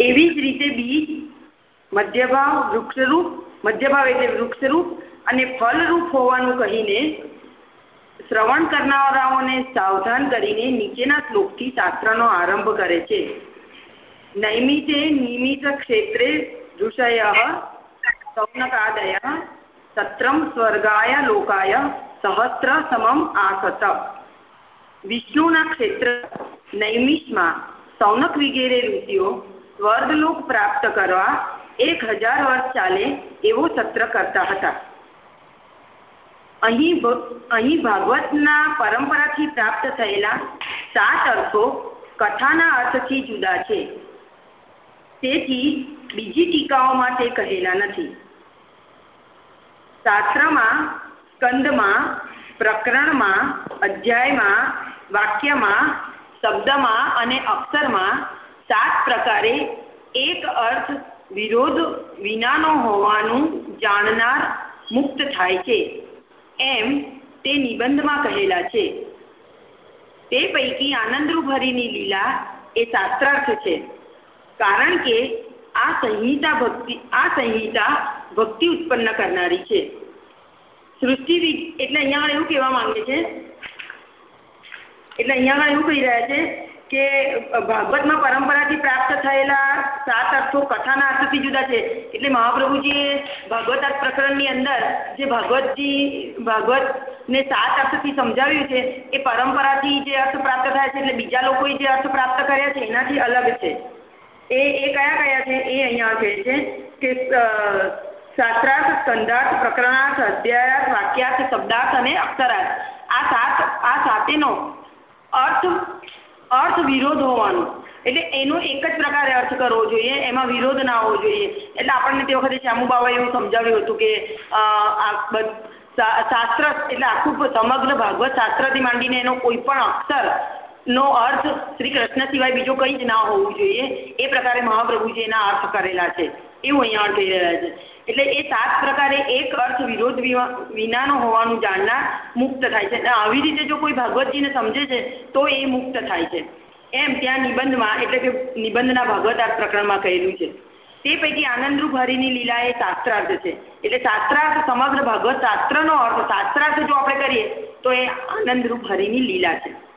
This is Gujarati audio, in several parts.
એવી જ રીતે બીજ મધ્યભાવ વૃક્ષરૂપ, મધ્યભાવ એટલે વૃક્ષરૂપ અને ફલરૂપ હોવાનું કહીને શ્રવણ કરનારાઓને સાવધાન કરીને નીચેના શ્લોકથી શાસ્ત્રનો આરંભ કરે છે. નૈમિતે નિમિત ક્ષેત્રે ઋષય સૌનકાદય સત્રમ સ્વર્ગાય લોકાય સહસ્ત્ર સમમ આસત. વિષ્ણુના ક્ષેત્ર નૈમિષમાં સૌનક વગેરે ઋષિઓ સ્વર્ગલોક પ્રાપ્ત કરવા એક હજાર વર્ષ ચાલે એવો સત્ર કરતા હતા. અહીં અહીં ભાગવતના પરંપરાથી પ્રાપ્ત થયેલા સાત અર્થો કથાના અર્થથી જુદા છે. તેથી બીજી ટીકાઓમાં તે કહેલા નથી. શાસ્ત્રમાં, સ્કંદમાં, પ્રકરણમાં, અધ્યાયમાં, વાક્યમાં શબ્દમાં અને અક્ષરમાં સાત પ્રકારે એક અર્થ વિરોધ વિનાનો હોવાનું જાણનાર મુક્ત થાય છે. એમ તે નિબંધમાં કહેલા છે. તે પૈકી આનંદરૂપ હરિની લીલા એ શાસ્ત્રાર્થ છે. કારણ કે આ સંહિતા ભક્તિ, આ સંહિતા ભક્તિ ઉત્પન્ન કરનારી છે. સૃષ્ટિ એટલે અહીંયા એવું કહેવા માંગે છે એટલે અહીંયા એવું કહી રહ્યા છે કે ભાગવતમાં પરંપરાથી પ્રાપ્ત થયેલા સાત અર્થો કથાના અર્થથી જુદા છે. એટલે મહાપ્રભુજીએ ભાગવત પ્રકરણની અંદર જે ભાગવતજી, ભાગવતને સાત અર્થથી સમજાવ્યું છે, એ પરંપરાથી જે અર્થ પ્રાપ્ત થાય છે, એટલે બીજા લોકોએ જે અર્થ પ્રાપ્ત કર્યા છે, એનાથી અલગ છે. એ એ કયા કયા છે? એ અહીંયા કહે છે કે શાસ્ત્રાર્થ, સ્કંધાર્થ, પ્રકરણાર્થ, અધ્યાયાર્થ, વાક્યાર્થ, શબ્દાર્થ અને અક્ષરાર્થ. આ સાત, આ સાતેનો અર્થ અર્થ વિરોધ હોવાનો. એટલે એનો એક જ પ્રકારે અર્થ કરવો જોઈએ, એમાં વિરોધ ના હોવો જોઈએ. એટલે આપણને તે વખતે શ્યામુબાબાએ એવું સમજાવ્યું હતું કે શાસ્ત્ર, એટલે આખું સમગ્ર ભાગવત શાસ્ત્રથી માંડીને એનો કોઈ પણ અક્ષર નો અર્થ શ્રી કૃષ્ણ સિવાય બીજો કંઈ જ ના હોવું જોઈએ. એ પ્રકારે મહાપ્રભુજી એના અર્થ કરેલા છે. એવું અહીંયા કહી રહ્યા છે. એટલે એ સાત પ્રકારે એક અર્થ વિરોધ વિનાનો હોવાનું જાણનાર મુક્ત થાય છે. આવી રીતે જો કોઈ ભાગવતજીને સમજે છે, તો એ મુક્ત થાય છે. એમ ત્યાં નિબંધમાં, એટલે કે નિબંધના ભાગવત આ પ્રકરણમાં કહેલું છે. તે પૈકી આનંદરૂપ હરિની લીલા એ શાસ્ત્રાર્થ છે. એટલે શાસ્ત્રાર્થ સમગ્ર ભાગવત શાસ્ત્રનો અર્થ, શાસ્ત્રાર્થ જો આપણે કરીએ, તો એ આનંદરૂપ હરિની લીલા છે.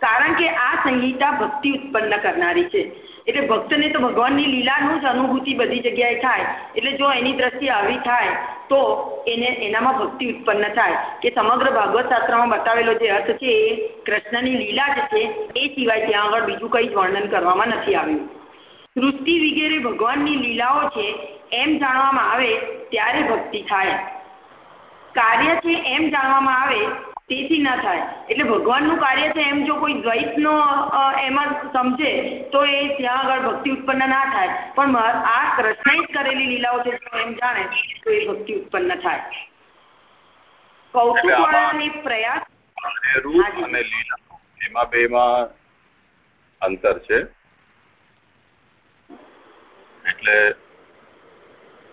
કારણ કે આ સંહિતા ભક્તિ ઉત્પન્ન કરનારી છે. એટલે ભક્તને તો ભગવાનની લીલાનું જ અનુભૂતિ બધી જગ્યાએ થાય. એટલે જો એની દ્રષ્ટિ આવી થાય, તો એને એનામાં ભક્તિ ઉત્પન્ન થાય. કે સમગ્ર ભાગવત શાસ્ત્રમાં બતાવેલો જે અર્થ છે, એ કૃષ્ણની લીલા જે છે, એ સિવાય ત્યાં આગળ બીજું કંઈ જ વર્ણન કરવામાં નથી આવ્યું. સૃષ્ટિ વગેરે ભગવાનની લીલાઓ છે, એમ જાણવામાં આવે, ત્યારે ભક્તિ થાય. કાર્ય છે, એમ જાણવામાં આવે તેથી ના થાય. એટલે ભગવાનનું કાર્ય છે એમ જો કોઈ દ્વૈતનો એમાં સમજે તો એ ત્યાં આગળ ભક્તિ ઉત્પન્ન ના થાય. પણ આ કૃષ્ણએ જ કરેલી લીલાઓ છે જો એમ જાણે તો એ ભક્તિ ઉત્પન્ન થાય. કૌતુક વાળાને પ્રયાસ અને લીલા એમાં બેમાં અંતર છે. એટલે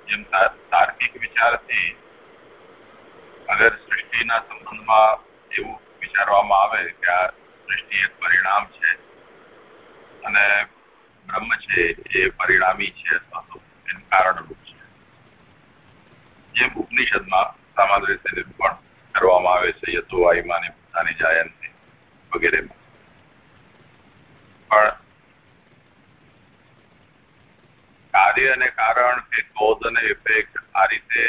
જેમ તાર્કિક વિચારથી અગર સૃષ્ટિના સંબંધમાં એવું વિચારવામાં આવે કે આ સૃષ્ટિ એક પરિણામ છે અને બ્રહ્મ છે એ પરિણામી છે કારણરૂપ છે. જેમ ઉપનિષદમાં સામાન્ય રીતે પણ કરવામાં આવે છે, યતો વાયુમાની પોતાની જાયંતી વગેરેમાં પણ કાર્ય અને કારણ કે કોદ અને ઇફેક્ટ આ રીતે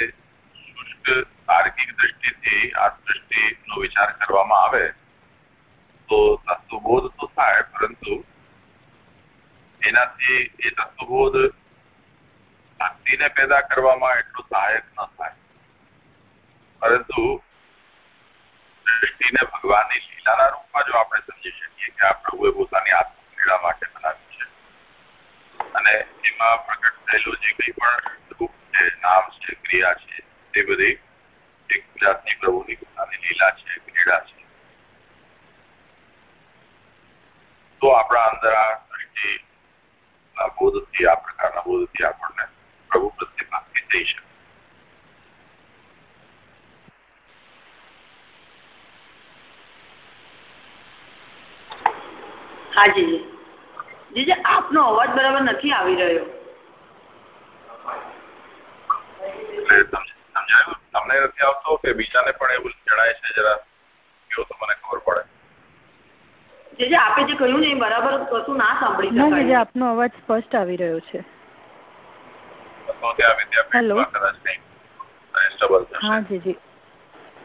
શુષ્ક તાર્કિક દ્રષ્ટિથી આ દ્રષ્ટિનો વિચાર કરવામાં આવે, તો તત્વબોધ તો થાય, પરંતુ એનાથી એ તત્વબોધ ભક્તિને પેદા કરવામાં એટલું સહાયક ન થાય. પરંતુ દ્રષ્ટિને ભગવાનની લીલાના રૂપમાં જો આપણે સમજી શકીએ કે આ પ્રભુએ પોતાની આત્મક્રીડા માટે બનાવ્યું છે, અને એમાં પ્રગટ થયેલું જે કંઈ પણ રૂપ છે, નામ છે, ક્રિયા છે, તે બધી એક જાતની પ્રભુની પોતાની લીલા છે ક્રીડા છે. તો આપણા અંદર આ દ્રષ્ટિ બોધથી આ પ્રકારના બોધથી આપણને પ્રભુ પ્રત્યે ભક્તિ થઈ શકે. હાજી. આપનો અવાજ બરાબર નથી આવી રહ્યો. સમજાયું? તમને નથી આવતો કે બીજાને પણ એવું જણાય છે જરા? કહો તો મને ખબર પડે. જે આપે જે કહ્યું ને એ બરાબર કશું ના સાંભળી શકાય. જે આપનો અવાજ સ્પષ્ટ આવી રહ્યો છે. કંઈક હા જી જી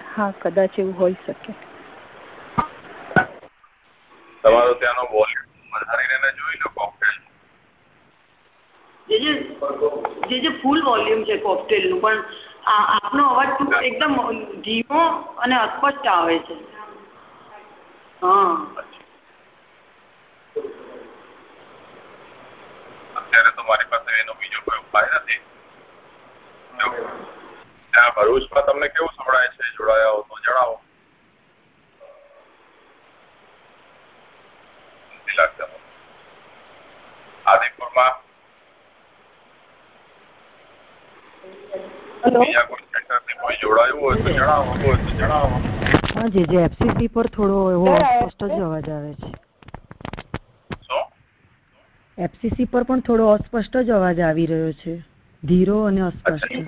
હા કદાચ એવું હોઈ શકે. તમારો ત્યાંનો વોલ્યુમ વધારીને જોઈ લો કોકટેલ. જે જે ફૂલ વોલ્યુમ છે કોકટેલનું પણ આપનો અવાજ એકદમ ધીમો અને અસ્પષ્ટ આવે છે. હા. અત્યારે તો મારી પાસે એનો બીજો કોઈ ઉપાય નથી. ત્યાં ભરૂચમાં તમને કેવું સંભળાય છે? જોડાયા હો તો જણાવો નથી લાગતા આદિપુરમાં બીજા કોઈ સેન્ટરથી કોઈ જોડાયું હોય તો જણાવો હોય તો જણાવો હા જી જે એફસીસી પર થોડો એવો અસ્પષ્ટ જ અવાજ આવે છે. એફસીસી પર પણ થોડો અસ્પષ્ટ જ અવાજ આવી રહ્યો છે. ધીરો અને અસ્પષ્ટ.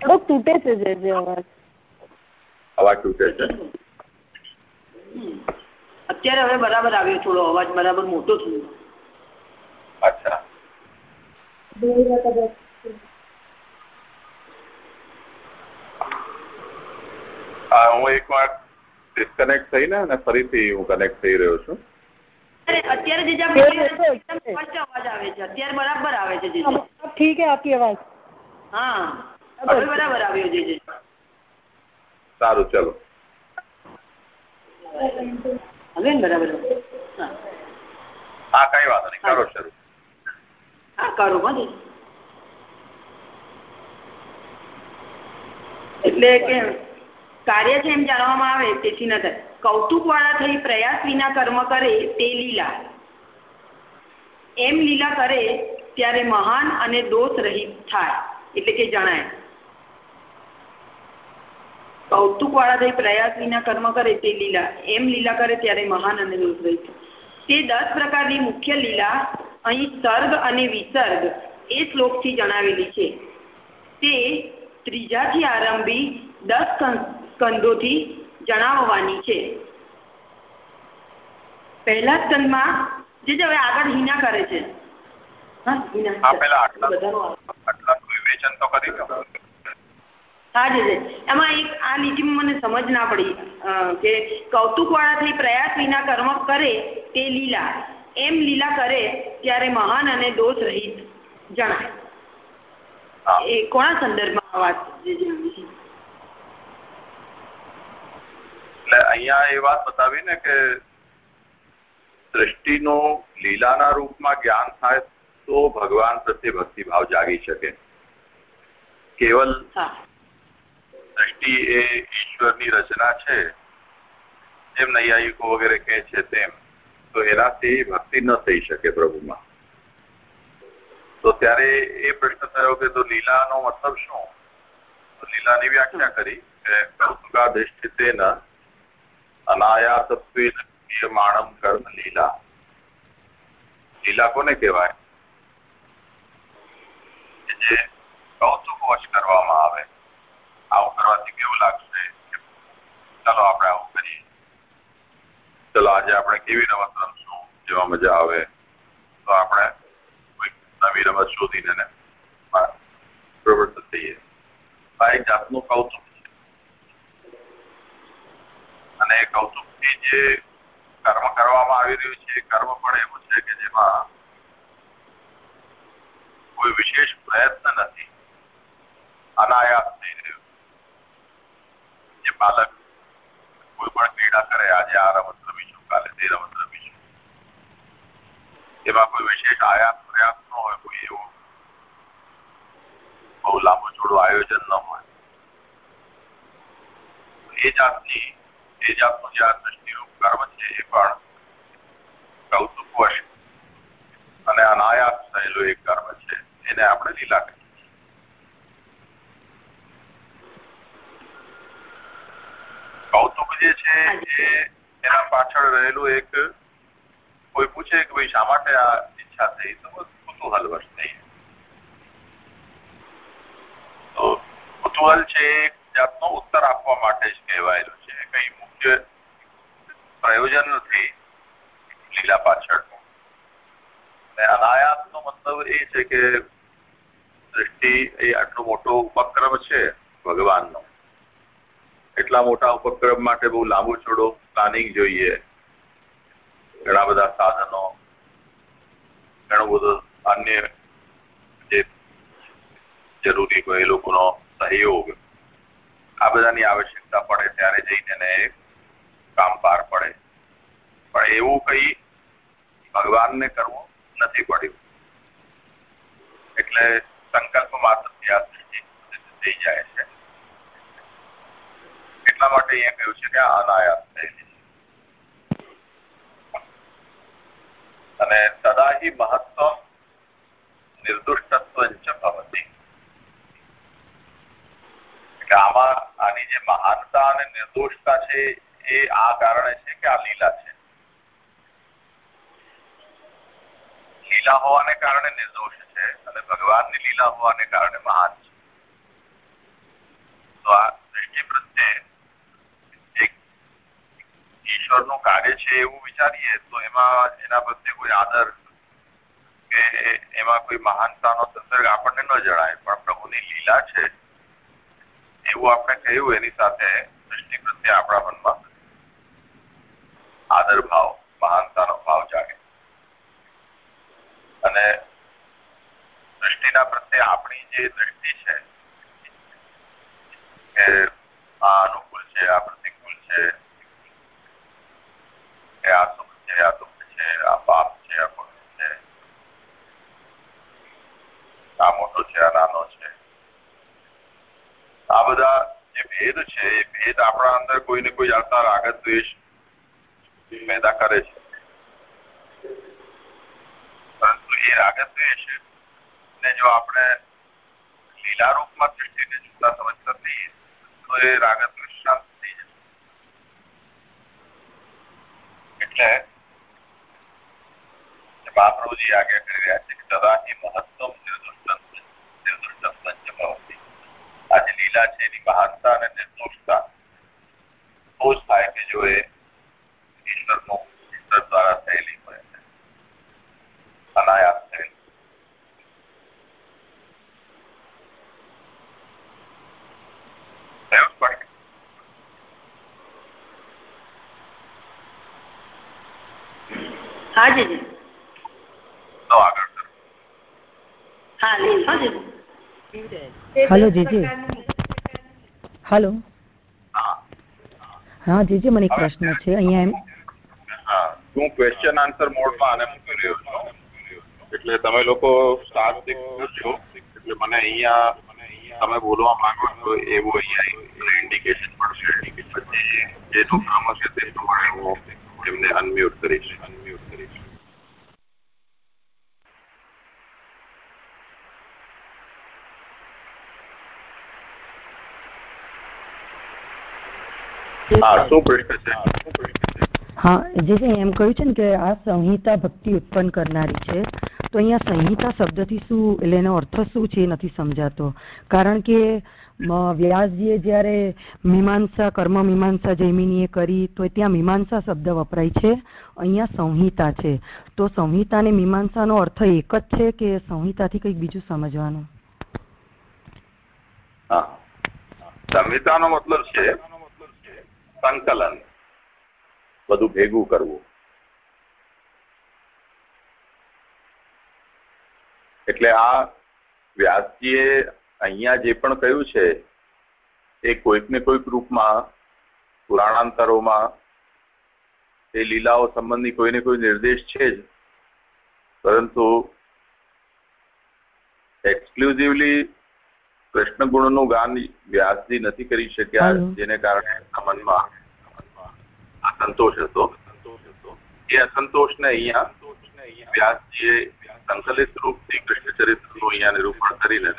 થોડોક તૂટે છે જે જે અવાજ. અવાજ તૂટે છે? અત્યારે હવે બરાબર આવ્યો થોડો અવાજ બરાબર મોટો થયો. અચ્છા. હું એકવાર ડિસ્કનેક્ટ થઈ અને ફરીથી હું કનેક્ટ થઈ રહ્યો છું. અત્યારે સારું ચલો. હવે બરાબર હા. હા કઈ વાંધો નહીં. કરો શરૂ. હા કરો બધું એટલે કે કાર્ય જેમ જાણવામાં આવે તેથી ન થાય. કૌતુક વાળા થઈ પ્રયાસ વિના કર્મ કરે તે લીલા. એમ લીલા કરે ત્યારે મહાન અને દોષ રહિત થાય, એટલે કે જણાય. કૌતુક વાળા થઈ પ્રયાસ વિના કર્મ કરે તે લીલા. એમ લીલા કરે ત્યારે મહાન અને દોષ રહિત તે દસ પ્રકારની મુખ્ય લીલા અહીં સર્ગ અને વિસર્ગ એ શ્લોકથી જણાવેલી છે. તે ત્રીજાથી આરંભી દસ સ્કંદોથી જણાવવાની છે. પહેલા સ્કંદમાં જે હવે આગળ હિના કરે છે. હા હિના. હા પેલા આટલા બધાનો આવે. આટલાનું વિવેચન તો કરી લો હા જી જી. એમાં એક આ લીટીમાં મને સમજ ના પડી કે કૌતુક વાળા થઈ પ્રયાસ વિના કર્મ કરે તે લીલા. એમ લીલા કરે ત્યારે મહાન અને દોષ રહિત જણાય. એ કોના સંદર્ભમાં આ વાત જે જે આવી છે? એટલે અહીંયા એ વાત બતાવી ને કે દ્રષ્ટિનો લીલાના રૂપમાં જ્ઞાન થાય તો ભગવાન પ્રત્યે ભક્તિભાવ જાગી શકે. કેવલ દ્રષ્ટિ એ ઈશ્વરની રચના છે. જેમ નૈયાયિકો વગેરે કહે છે તેમ. તો એનાથી ભક્તિ ન થઈ શકે પ્રભુમાં. તો ત્યારે એ પ્રશ્ન થયો કે તો લીલાનો મતલબ શું? તો લીલાની વ્યાખ્યા કરી કે કૌતુકા ક્રિયમાણમ કર્મ લીલા લીલા કોને કહેવાય જે કૌતુકવશ કરવામાં આવે આવું કરવાથી કેવું લાગશે ચાલો આપણે આવું કરીએ. ચલો આજે આપણે કેવી રમત રમશું જેમાં મજા આવે, તો આપણે નવી રમત શોધીને પ્રવૃત્ત થઈએ આ એક જાતનું કૌતુક અને કૌતુકથી જે કર્મ કરવામાં આવી રહ્યું છે કર્મ પણ એવું છે કે જેમાં કોઈ વિશેષ પ્રયત્ન નથી. અનાયાસ થઈ રહ્યું જે બાલક કોઈ પણ ક્રીડા કરે, આજે આ રમત રમીશું, કાલે તે રમત રમીશું. એમાં કોઈ વિશેષ આયાસ પ્રયાસ ન હોય, કોઈ એવું બહુ લાંબુ ચોડું આયોજન ન હોય. એ જાતની એ જાતનું જે આ દ્રષ્ટિરૂપ કર્મ છે એ પણ કૌતુક અને અનાયાસ થયેલું એક કર્મ છે એને આપણે લીલા કહીએ કૌતુક જે છે એ એના પાછળ રહેલું એક કોઈ પૂછે કે ભાઈ શા માટે આ ઈચ્છા થઈ? તો કુતૂહલવશ થઈ. તો કુતૂહલ છે એક જાતનો ઉત્તર આપવા માટે જ કહેવાયેલું છે. કઈ મુખ્ય પ્રયોજન નથી, લીલા પાછળનું. અને અનાયાસનો મતલબ એ છે કે દ્રષ્ટિ એ આટલો મોટો ઉપક્રમ છે ભગવાનનો. એટલા મોટા ઉપક્રમ માટે બહુ લાંબુ ચોડો પ્લાનિંગ જોઈએ. ઘણા બધા સાધનો, ઘણું બધું અન્ય જે જરૂરી હોય એ લોકોનો સહયોગ આ બધાની આવશ્યકતા પડે ત્યારે જઈને એને કામ પાર પડે. પણ એવું કઈ ભગવાનને કરવું નથી પડ્યું. એટલે સંકલ્પ માત્રથી થઈ જાય છે. એટલા માટે અહીંયા કહ્યું છે કે અનાયાસ થયેલી અને સદા હિ મહત્વ નિર્દુષ્ટત્વ ભવતી. એટલે આમાં આની જે મહાનતા અને નિર્દોષતા છે એ આ કારણે છે કે આ લીલા છે? લીલા હોવાને કારણે નિર્દોષ છે અને ભગવાનની લીલા હોવાને કારણે મહાન છે. તો આ સૃષ્ટિ પ્રત્યે એક ઈશ્વરનું કાર્ય છે એવું વિચારીએ તો એમાં એના પ્રત્યે કોઈ આદર કે એમાં કોઈ મહાનતાનો સંસર્ગ આપણને ન જણાય, પણ પ્રભુની લીલા છે એવું આપણે કહ્યું એની સાથે સૃષ્ટિ પ્રત્યે આપણા મનમાં. આદર ભાવ, મહાનતાનો ભાવ જાગે. અને સૃષ્ટિના પ્રત્યે આપણી જે દ્રષ્ટિ છે કે આ અનુકૂળ છે, આ પ્રતિકૂળ છે કે આ સુખ છે, આ દુઃખ છે, આ પાપ છે, આ પુણ્ય છે, આ મોટો છે, આ નાનો છે. આ બધા જે ભેદ છે, એ ભેદ આપણા અંદર કોઈ ને કોઈ જાતના રાગ દ્વેષ પેદા કરે છે. પરંતુ એ રાગ દ્વેષ ને જો આપણે લીલા રૂપમાં સૃષ્ટિને જોતા સમજતા થઈએ, તો એ રાગ દ્વેષ શાંત થઈ જશે એટલે મહાપ્રભુજી આગળ કરી રહ્યા છે કે સદાથી મહત્તમ નિર્દુષ્ટ નિર્દુષ્ટ પંચ ભવતી જે લીલા છે એની મહાનતા અને નિર્દોષતા. બહુ જ થાય કે જો એ ઈશ્વરનો ઈશ્વર દ્વારા થયેલી હોય અનાયાસ થયેલી. હા જી જી. તો આગળ હા જી. હલો જીજી હલો હા જીજી મને એક પ્રશ્ન છે. અહીંયા એમ હા હું ક્વેશ્ચન આન્સર મોડમાં આને મૂકી રહ્યો છું. એટલે તમે લોકો સાર્વત્રિક છો. એટલે મને અહીંયા તમે બોલવા માંગો છો એવું અહીંયા ઇન્ડિકેશન મળશે. પછી જેનું કામ હશે તે પ્રમાણે હું એમને અનમ્યુટ કરીશ અનમ્યુટ કરીશ. હા શું પ્રશ્ન છે? હા જે છે એમ કહ્યું છે ને કે આ સંહિતા ભક્તિ ઉત્પન્ન કરનારી છે તો અહીંયા સંહિતા શબ્દથી શું એટલે એનો અર્થ શું છે એ નથી સમજાતો. કારણ કે વ્યાસજીએ જ્યારે મીમાંસા કર્મ મીમાંસા જૈમિનીએ કરી તો ત્યાં મીમાંસા શબ્દ વપરાય છે અહીંયા સંહિતા છે. તો સંહિતા અને મીમાંસાનો અર્થ એક જ છે કે સંહિતાથી કંઈક બીજું સમજવાનું? હા. સંહિતાનો મતલબ છે સંકલન. બધું ભેગું કરવું. એટલે આ વ્યાસજીએ અહીંયા જે પણ કહ્યું છે, એ કોઈક ને કોઈક રૂપમાં, પુરાણાંતરોમાં, એ લીલાઓ સંબંધી કોઈને કોઈ નિર્દેશ છે જ. પરંતુ એક્સક્લુઝિવલી કૃષ્ણ ગુણનું ગાન વ્યાસજી નથી કરી શક્યા જેને કારણે મનમાં સંતોષ હતો. એ અસંતોષને અહીંયા વ્યાસજીએ સંકલિત રૂપથી કૃષ્ણ ચરિત્રનું અહીંયા નિરૂપણ કરીને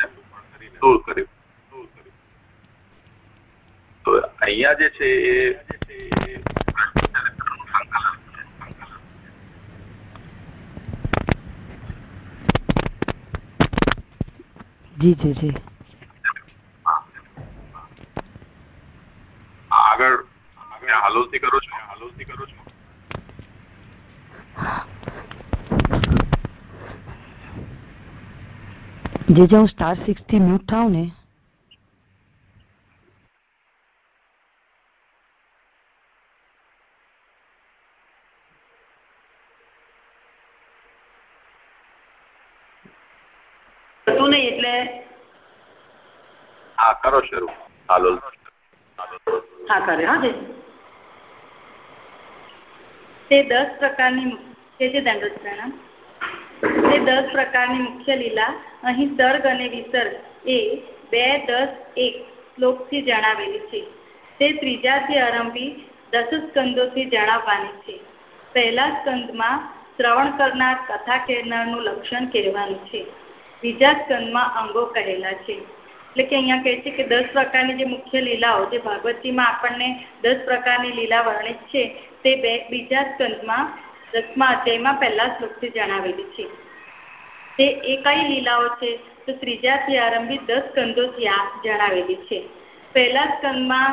દૂર કર્યું. તો અહીંયા જે છે એ જી જી જી. હાલોલથી કરો છો હાલોલથી કરો છો. જે જે હું સ્ટાર સિક્સથી મ્યુટ થાઉં ને નહીં એટલે? હા કરો શરૂ. હાલો હા કરે હા જી તે દસ પ્રકારની છે દંડોત પ્રણામ? તે દસ પ્રકારની મુખ્ય લીલા, અહીં સર્ગ અને વિસર્ગ એ બે, દસ, એક શ્લોકથી જણાવેલી છે. તે ત્રીજાથી આરંભી દસ સ્કંદોથી જણાવવાની છે. પહેલા સ્કંદમાં શ્રવણ કરનાર કથા કહેનારનું લક્ષણ કહેવાનું છે. બીજા સ્કંદમાં અંગો કહેલા છે. એટલે કે અહીંયા કહે છે કે દસ પ્રકારની જે મુખ્ય લીલાઓ, જે ભાગવતીમાં આપણને દસ પ્રકારની લીલા વર્ણિત છે તે બે બીજા સ્કંદમાં દસમા અધ્યાયમાં પહેલા શ્લોકથી જણાવેલી છે. તે એ કઈ લીલાઓ છે તો ત્રીજાથી આરંભી દસ સ્કંદોથી આ જણાવેલી છે. પહેલા સ્કંદમાં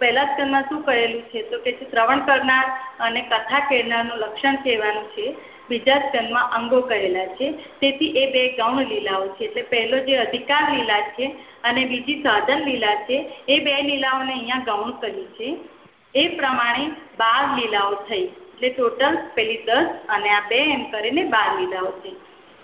પહેલા સ્કંદમાં શું કહેલું છે? તો કે શ્રવણ કરનાર અને કથા કહેનારનું લક્ષણ કહેવાનું છે. બીજા સ્કંદમાં અંગો કહેલા છે. તેથી એ બે ગૌણ લીલાઓ છે. એટલે પહેલો જે અધિકાર લીલા છે અને બીજી સાધન લીલા છે, એ બે લીલાઓને અહીંયા ગૌણ કહી છે. એ પ્રમાણે બાર લીલાઓ થઈ. એટલે ટોટલ પેલી દસ અને આ બે એમ કરીને બાર લીલાઓ થઈ.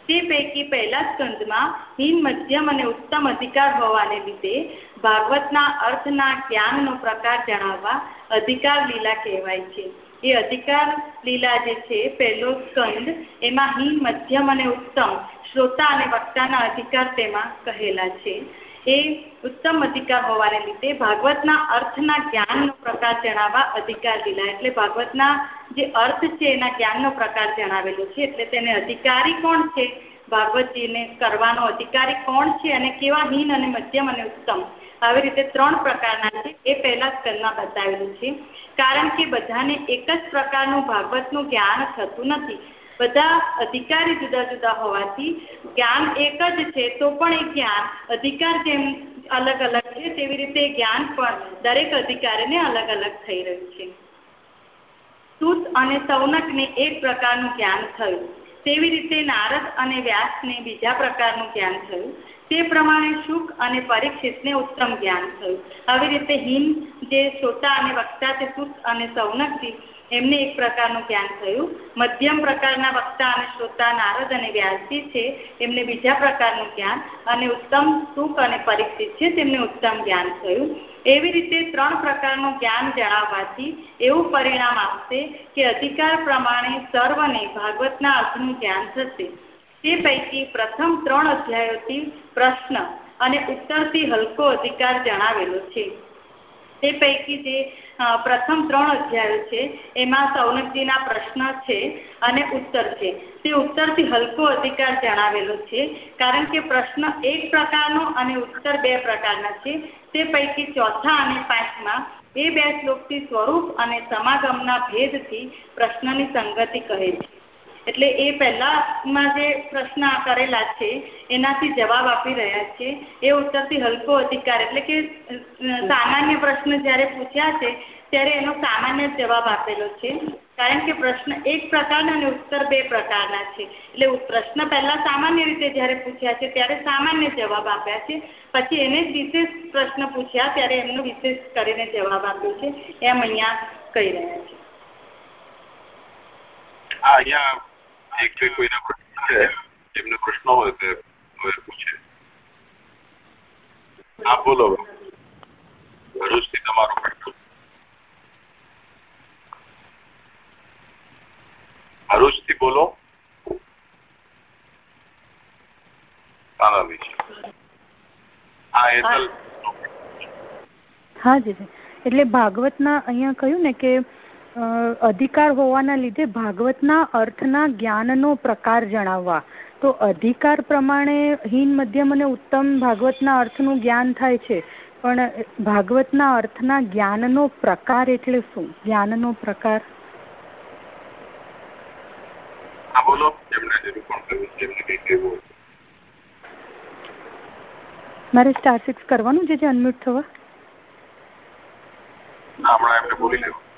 તે પૈકી પહેલા સ્કંદમાં હીન મધ્યમ અને ઉત્તમ અધિકાર હોવાને લીધે ભાગવતના અર્થના જ્ઞાનનો પ્રકાર જણાવવા અધિકાર લીલા કહેવાય છે. એ અધિકાર લીલા જે છે, પહેલો સ્કંદ, એમાં હિન મધ્યમ અને ઉત્તમ શ્રોતા અને વક્તાના અધિકાર તેમાં કહેલા છે. એ ઉત્તમ અધિકાર હોવાને લીધે ભાગવતના અર્થના જ્ઞાનનો પ્રકાર જણાવવા અધિકાર લીલા એટલે ભાગવતના જે અર્થ છે એના જ્ઞાનનો પ્રકાર જણાવેલો છે. એટલે તેને અધિકારી કોણ છે? ભાગવતજીને કરવાનો અધિકારી કોણ છે અને કેવા હીન અને મધ્યમ અને ઉત્તમ? આવી રીતે ત્રણ પ્રકારના છે. એ પહેલા બતાવેલું છે. કારણ કે બધાને એક જ પ્રકારનું ભાગવતનું જ્ઞાન થતું નથી. બધા અધિકારી જુદા જુદા હોવાથી જ્ઞાન એક જ છે, તો પણ એ જ્ઞાન. અધિકાર જેમ અલગ અલગ છે, તેવી રીતે જ્ઞાન પણ દરેક અધિકારીને અલગ અલગ થઈ રહ્યું છે. સુત અને સૌનકને એક પ્રકારનું જ્ઞાન થયું. તેવી રીતે નારદ અને વ્યાસને બીજા પ્રકારનું જ્ઞાન થયું. તે પ્રમાણે સુખ અને પરીક્ષિતને ઉત્તમ જ્ઞાન થયું. આવી રીતે હિન જે શ્રોતા અને વક્તા છે સુખ અને સૌનકજી એમને એક પ્રકારનું જ્ઞાન થયું. મધ્યમ પ્રકારના વક્તા અને શ્રોતા નારદ અને વ્યાસજી છે, એમને બીજા પ્રકારનું જ્ઞાન અને ઉત્તમ સુખ અને પરીક્ષિત છે, તેમને ઉત્તમ જ્ઞાન થયું. એવી રીતે ત્રણ પ્રકારનું જ્ઞાન જણાવવાથી એવું પરિણામ આપશે કે અધિકાર પ્રમાણે સર્વને ભાગવતના અર્થનું જ્ઞાન થશે. તે પૈકી પ્રથમ ત્રણ અધ્યાયોથી પ્રશ્ન અને ઉત્તરથી હલકો અધિકાર જણાવેલો છે. તે પૈકી જે પ્રથમ ત્રણ અધ્યાયો છે, એમાં સૌનકજીના પ્રશ્ન છે અને ઉત્તર છે. તે ઉત્તરથી હલકો અધિકાર જણાવેલો છે, કારણ કે પ્રશ્ન એક પ્રકારનો અને ઉત્તર બે પ્રકારના છે. તે પૈકી ચોથા અને પાંચમા એ બે શ્લોકથી સ્વરૂપ અને સમાગમના ભેદથી પ્રશ્નની સંગતિ કહે છે. એટલે એ પહેલામાં જે પ્રશ્ન કરેલા છે, એનાથી જવાબ આપી રહ્યા છે. એ ઉત્તરથી હલકો અધિકાર એટલે કે સામાન્ય પ્રશ્ન જ્યારે પૂછ્યા છે, ત્યારે એનો સામાન્ય જવાબ આપેલો છે. કારણ કે પ્રશ્ન એક પ્રકારના અને ઉત્તર બે પ્રકારના છે. એટલે પ્રશ્ન પહેલા સામાન્ય રીતે જ્યારે પૂછ્યા છે, ત્યારે સામાન્ય જવાબ આપ્યા છે. પછી એને વિશેષ પ્રશ્ન પૂછ્યા, ત્યારે એમનો વિશેષ કરીને જવાબ આપ્યો છે. એમ અહીંયા કહી રહ્યા છે. હા, અહીંયા એક બે કોઈના બોલો હા એતલ હા જી એટલે ભાગવતના અહીંયા કહ્યું ને કે અધિકાર હોવાના લીધે ભાગવતના અર્થના જ્ઞાનનો પ્રકાર જણાવવા. તો અધિકાર પ્રમાણે હીન મધ્યમ અને ઉત્તમ ભાગવતના અર્થનું જ્ઞાન થાય છે. પણ ભાગવતના અર્થના જ્ઞાનનો પ્રકાર એટલે શું? જ્ઞાનનો પ્રકાર. મારે સ્ટાર સિક્સ કરવાનું છે જે અનમ્યુટ થવા? હમણાં એમને બોલી લેવું.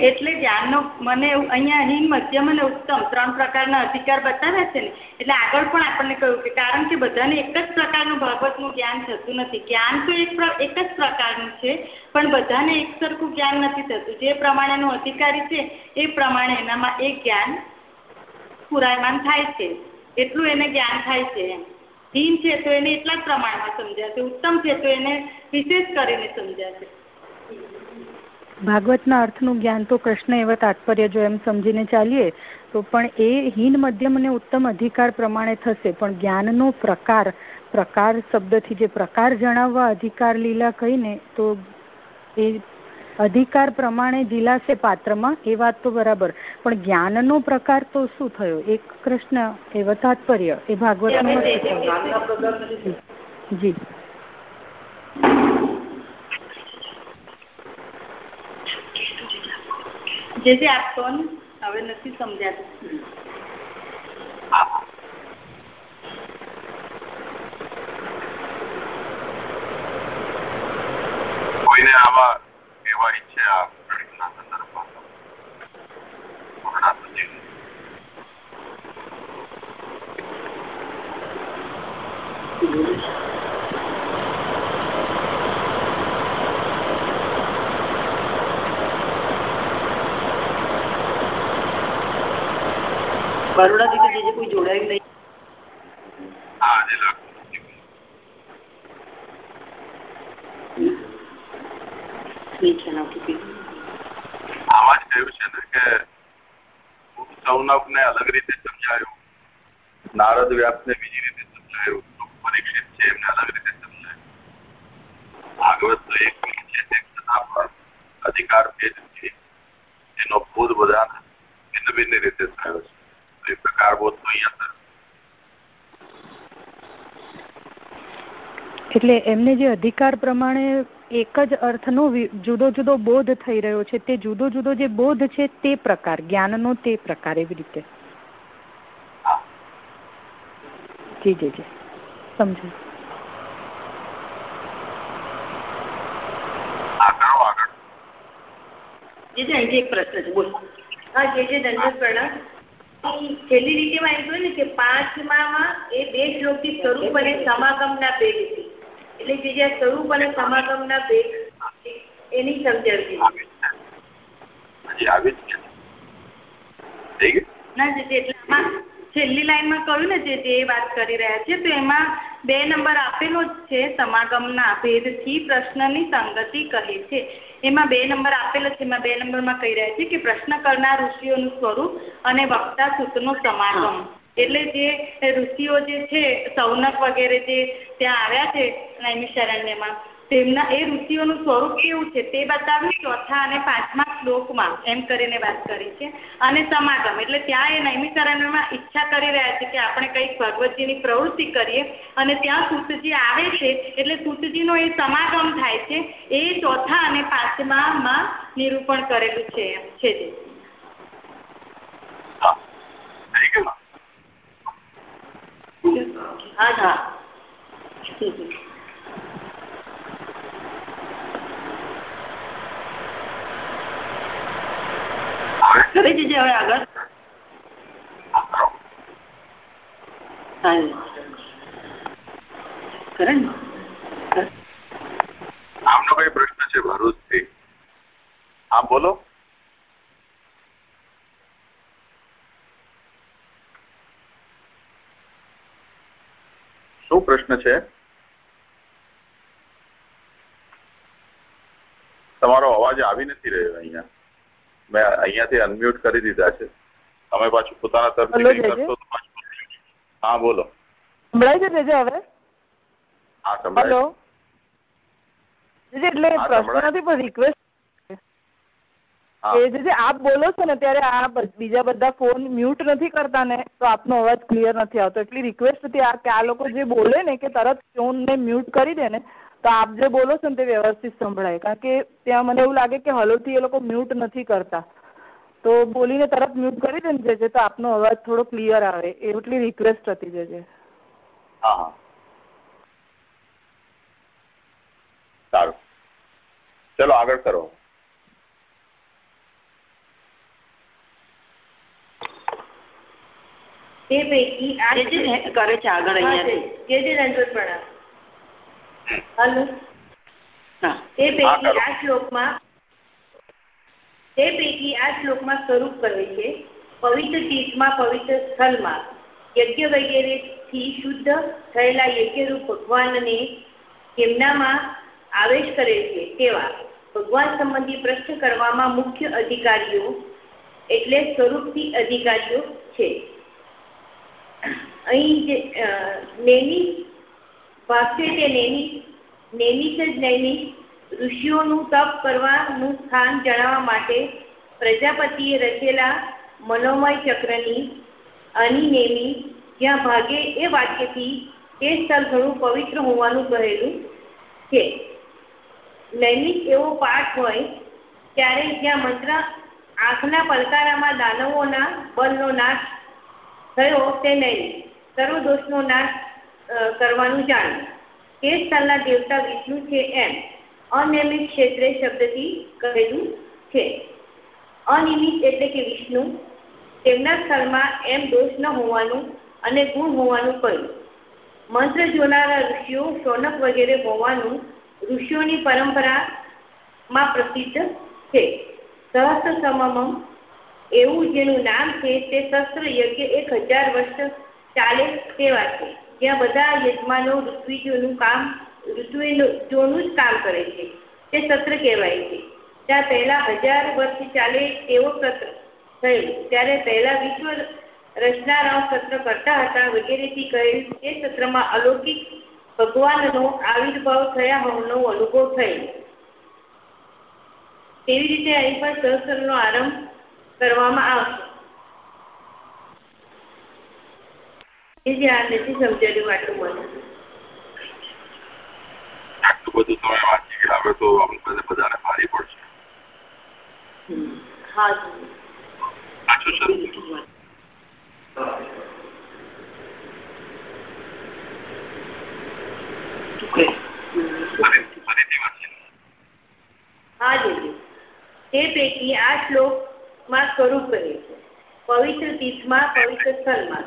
એટલે ધ્યાનનો મને અહીંયા હિન મધ્યમ અને ઉત્તમ ત્રણ પ્રકારના અધિકાર બતાવ્યા જ્ઞાન થતું નથી. જ્ઞાન તો એક જ પ્રકારનું છે, પણ બધાને એક સરખું જ્ઞાન નથી થતું. જે પ્રમાણેનું અધિકારી છે, એ પ્રમાણે એનામાં એ જ્ઞાન પુરાયમાન થાય છે. એટલું એને જ્ઞાન થાય છે હીન છે તો એને એટલા જ પ્રમાણમાં સમજાશે, ઉત્તમ છે તો એને વિશેષ કરીને સમજાશે. ભાગવતના અર્થનું જ્ઞાન તો કૃષ્ણ એવા તાત્પર્ય જો એમ સમજીને ચાલીએ, તો પણ એ હીન, મધ્યમ અને ઉત્તમ અધિકાર પ્રમાણે થશે. પણ જ્ઞાનનો પ્રકાર પ્રકાર શબ્દથી જે પ્રકાર જણાવવા અધિકાર લીલા કહીને, તો એ અધિકાર પ્રમાણે જીલાશે પાત્રમાં એ વાત તો બરાબર. પણ જ્ઞાનનો પ્રકાર તો શું થયો? એક કૃષ્ણ એવા તાત્પર્ય એ ભાગવત જી જે. જે. આપતો હવે નથી સમજાતું કોઈને આમાં એવા ઈચ્છે આ પ્રશ્નના સંદર્ભમાં બરોડાથી તો જે જે કોઈ જોડાયું નહીં હા જે લાગતું નહીં ખ્યાલ આવતું આમાં જ કહ્યું છે ને કે સૌનકને અલગ રીતે સમજાયું નારદ વ્યાસને બીજી રીતે સમજાયું પરીક્ષિત છે એમને અલગ રીતે સમજાયું ભાગવત તો એક છે તેમ છતાં પણ અધિકાર ભેદ છે એનો બોધ બધાને ભિન્ન ભિન્ન રીતે થયો છે એ પ્રકાર બોધ તો અહીંયા એટલે એમને જે અધિકાર પ્રમાણે એક જ અર્થનો જુદો જુદો બોધ થઈ રહ્યો છે, તે જુદો જુદો જે બોધ છે તે પ્રકાર, જ્ઞાનનો તે પ્રકાર એવી રીતે. જી જી જી. સમજો એક પ્રશ્ન છે, બોલ. હા જે જે ધન્ય પ્રણામ. છેલ્લી રીતે એમ કહ્યું ને કે પાંચમામાં એ બે શ્લોકથી સ્વરૂપ અને સમાગમના ભેદ છે એટલે જે જ્યાં સ્વરૂપ અને સમાગમના ભેદ એની સમજાવી ગયું. ના જે એટલે આમાં છેલ્લી લાઈનમાં કહ્યું ને જે જે વાત કરી રહ્યા છે તો એમાં બે નંબર આપેલો જ છે સમાગમના ભેદથી પ્રશ્નની સંગતિ કહે છે. એમાં બે નંબર આપેલો છે એમાં બે નંબરમાં કહી રહ્યા છે કે પ્રશ્ન કરનાર ઋષિઓનું સ્વરૂપ અને વક્તા સૂતનો સમાગમ. એટલે જે ઋષિઓ જે છે, સૌનક વગેરે જે ત્યાં આવ્યા છે નૈમિષારણ્યમાં તેમના એ ઋષિઓનું સ્વરૂપ કેવું છે તે બતાવ્યું ચોથા અને પાંચમા શ્લોકમાં એમ કરીને વાત કરી છે. અને સમાગમ, એટલે ત્યાં એ નૈમિષારણ્યમાં ઈચ્છા કરી રહ્યા છે કે આપણે કંઈક ભગવતજીની પ્રવૃત્તિ કરીએ અને ત્યાં સૂતજી આવે છે, એટલે સૂતજીનો એ સમાગમ થાય છે, એ ચોથા અને પાંચમામાં નિરૂપણ કરેલું છે એમ છે કરે હવે આગળ. કરે ને. આપનો કઈ પ્રશ્ન છે ભરૂચથી હા બોલો. શું પ્રશ્ન છે? તમારો અવાજ આવી નથી રહ્યો અહીંયા. મેં અહીંયાથી અનમ્યુટ કરી દીધા છે. તમે પાછું પોતાના તરફથી કરશો તો પાછું હા બોલો. સંભળાય છે જેજે હવે? હા સંભળાય એટલે પ્રશ્ન નથી પણ રિક્વેસ્ટ એ જે આપ બોલો છો ને ત્યારે આ બીજા બધા ફોન મ્યુટ નથી કરતા ને તો આપનો અવાજ ક્લિયર નથી આવતો. એટલી રિક્વેસ્ટ હતી આ કે આ લોકો જે બોલે ને કે તરત ફોન ને મ્યુટ કરી દે ને તો આપ જે બોલો છો ને તે વ્યવસ્થિત સંભળાય. કારણ કે ત્યાં મને એવું લાગે કે હલોથી એ લોકો મ્યુટ નથી કરતા. તો બોલીને તરત મ્યુટ કરી દે ને જે તો આપનો અવાજ થોડો ક્લિયર આવે. એટલી રિક્વેસ્ટ હતી જે. હા હા. સારું. ચલો આગળ કરો. તે પૈકી કરે છે આગળ જે જે હા. તે પૈકી આ શ્લોકમાં તે પૈકી આ શ્લોકમાં સ્વરૂપ કહે છે પવિત્ર તીર્થમાં પવિત્ર સ્થળમાં. યજ્ઞ વગેરેથી શુદ્ધ થયેલા યજ્ઞરૂપ ભગવાનને તેમનામાં આવેશ કરે છે તેવા. ભગવાન સંબંધી પ્રશ્ન કરવામાં મુખ્ય અધિકારીઓ એટલે સ્વરૂપથી અધિકારીઓ છે. અહીં જે નૈમિષ ભાષ્ય તે નૈમિષ નૈમિષ જ નૈમિષ ઋષિઓનું તપ કરવાનું સ્થાન જણાવવા માટે પ્રજાપતિએ રચેલા મનોમય ચક્રની અનિનેમી જ્યાં ભાગે એ વાક્યથી તે સ્થળ ઘણું પવિત્ર હોવાનું કહેલું છે. નૈમિષ એવો પાઠ હોય ત્યારે જ્યાં મંત્ર, આંખના પલકારામાં દાનવોના બળનો નાશ થયો તે નૈમિષ સર્વ દોષનો નાશ કરવાનું જાણ્યું. તે સ્થળના દેવતા વિષ્ણુ છે એમ અનિયમિત ક્ષેત્રે શબ્દથી કહેલું છે. અનિયમિત એટલે કે વિષ્ણુ તેમના સ્થળમાં એમ દોષ ન હોવાનું અને ગુણ હોવાનું કહ્યું. મંત્ર જોનારા ઋષિઓ શૌનક વગેરે હોવાનું ઋષિઓની પરંપરામાં પ્રસિદ્ધ છે. સહસ્ત્ર સમમમ એવું જેનું નામ છે તે શસ્ત્ર યજ્ઞ એક હજાર વર્ષ ચાલે તેવા છે. જ્યાં બધા યજમાનો ઋત્વિજોનું કામ, ઋત્વિજોનું જ કામ કરે છે. તે સત્ર કહેવાય છે. ત્યાં પહેલા હજાર વર્ષ ચાલે તેવો સત્ર થયેલું ત્યારે પહેલા વિશ્વ રચનારાઓ સત્ર કરતા હતા વગેરેથી કહેલ તે સત્રમાં અલૌકિક ભગવાનનો આવિર્ભાવ થયા હોવાનો અનુભવ થયેલ તેવી રીતે અહીં પણ સહસ્ત્રનો આરંભ કરવામાં આવશે એ જે આ નથી સમજાયું આટલું મને આટલું બધું તમે વાંચી ગયા હવે તો અમુક બધાને ભારી પડશે હા પાછું શરૂ હા જી તે પૈકી આ શ્લોકમાં સ્વરૂપ કહે છે. પવિત્ર તીર્થમાં, પવિત્ર સ્થળમાં.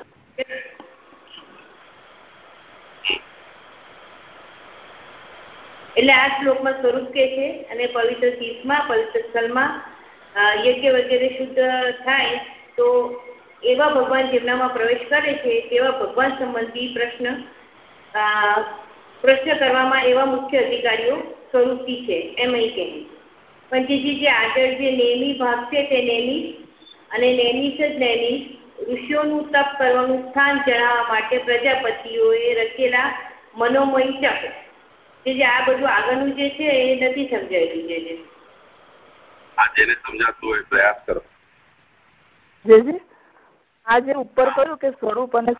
એટલે આ શ્લોકમાં સ્વરૂપ કે છે અને પવિત્ર તીર્થમાં, પવિત્ર સ્થળમાં યજ્ઞ વગેરે શુદ્ધ થાય તો એવા ભગવાન જેમનામાં પ્રવેશ કરે છે, તેવા ભગવાન સંબંધી પ્રશ્ન પ્રશ્ન કરવામાં એવા મુખ્ય અધિકારીઓ સ્વરૂપથી છે, એમ અહીં કહે પણ જે જે આગળ જે નેમી ભાગ છે તે નેમી અને નેમી જ નેમી ઋષિઓનું તપ કરવાનું સ્થાન જણાવવા માટે પ્રજાપતિઓએ રચેલા મનોમય ચક્ર કે જે આ બધું આગળનું જે છે એ નથી સમજાયેલું જે. આ જેને સમજાતું હોય પ્રયાસ કરો. જે જે આ જે ઉપર કહ્યું કે સ્વરૂપ અને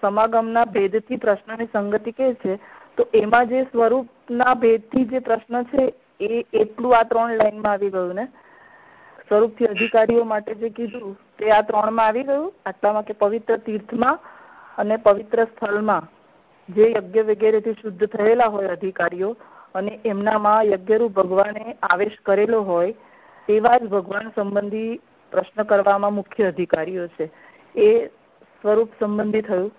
સમાગમના ભેદથી પ્રશ્નની સંગતિ કે છે તો એમાં જે સ્વરૂપના ભેદથી જે પ્રશ્ન છે એ એટલું આ ત્રણ લાઈનમાં આવી ગયું ને? સ્વરૂપથી અધિકારીઓ માટે જે કીધું તે આ ત્રણમાં આવી ગયું? આટલામાં કે પવિત્ર તીર્થમાં અને પવિત્ર સ્થળમાં જે યજ્ઞ વગેરેથી શુદ્ધ થયેલા હોય અધિકારીઓ અને એમનામાં યજ્ઞરૂપ ભગવાને આવેશ કરેલો હોય તેવા જ ભગવાન સંબંધી પ્રશ્ન કરવામાં મુખ્ય અધિકારીઓ છે. એ સ્વરૂપ સંબંધી થયું?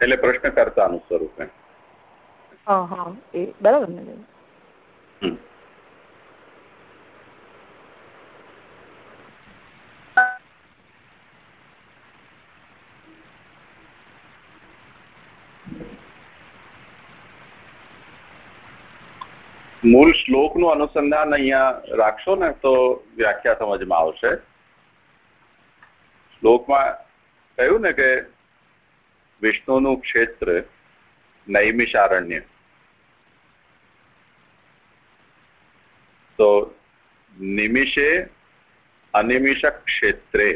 એટલે પ્રશ્ન કરતાનું સ્વરૂપ હા હા એ બરાબર ને? મૂળ શ્લોકનું અનુસંધાન અહીંયા રાખશો ને તો વ્યાખ્યા સમજમાં આવશે. શ્લોકમાં કહ્યું ને કે વિષ્ણુનું ક્ષેત્ર નૈમિષારણ્ય. તો નિમિષે અનિમિષ ક્ષેત્રે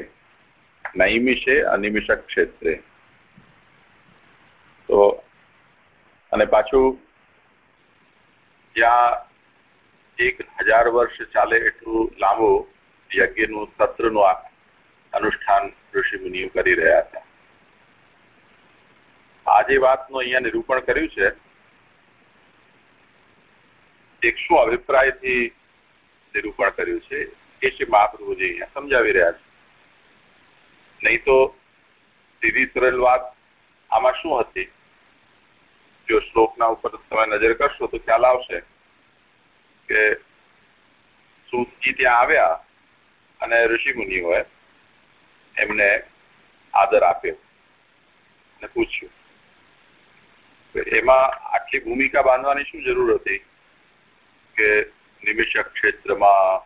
નૈમિષે અનિમિષ ક્ષેત્રે તો અને પાછું જ્યાં એક હજાર વર્ષ ચાલે એટલું લાંબુ યજ્ઞનું સત્રનું અનુષ્ઠાન ઋષિ મુનિઓ કરી રહ્યા હતા. આ જે વાતનું અહીંયા નિરૂપણ કર્યું છે, એક શું અભિપ્રાયથી નિરૂપણ કર્યું છે, એ શ્રી મહાપ્રભુજી અહીંયા સમજાવી રહ્યા છે. નહીં તો સીધી સરળ વાત આમાં શું હતી? જો શ્લોકના ઉપર તમે નજર કરશો તો ખ્યાલ આવશે કે સૂતજી ત્યાં આવ્યા અને ઋષિ મુનિઓએ એમને આદર આપ્યો અને પૂછ્યું. એમાં આટલી ભૂમિકા બાંધવાની શું જરૂર હતી? કે નિમિષક ક્ષેત્રમાં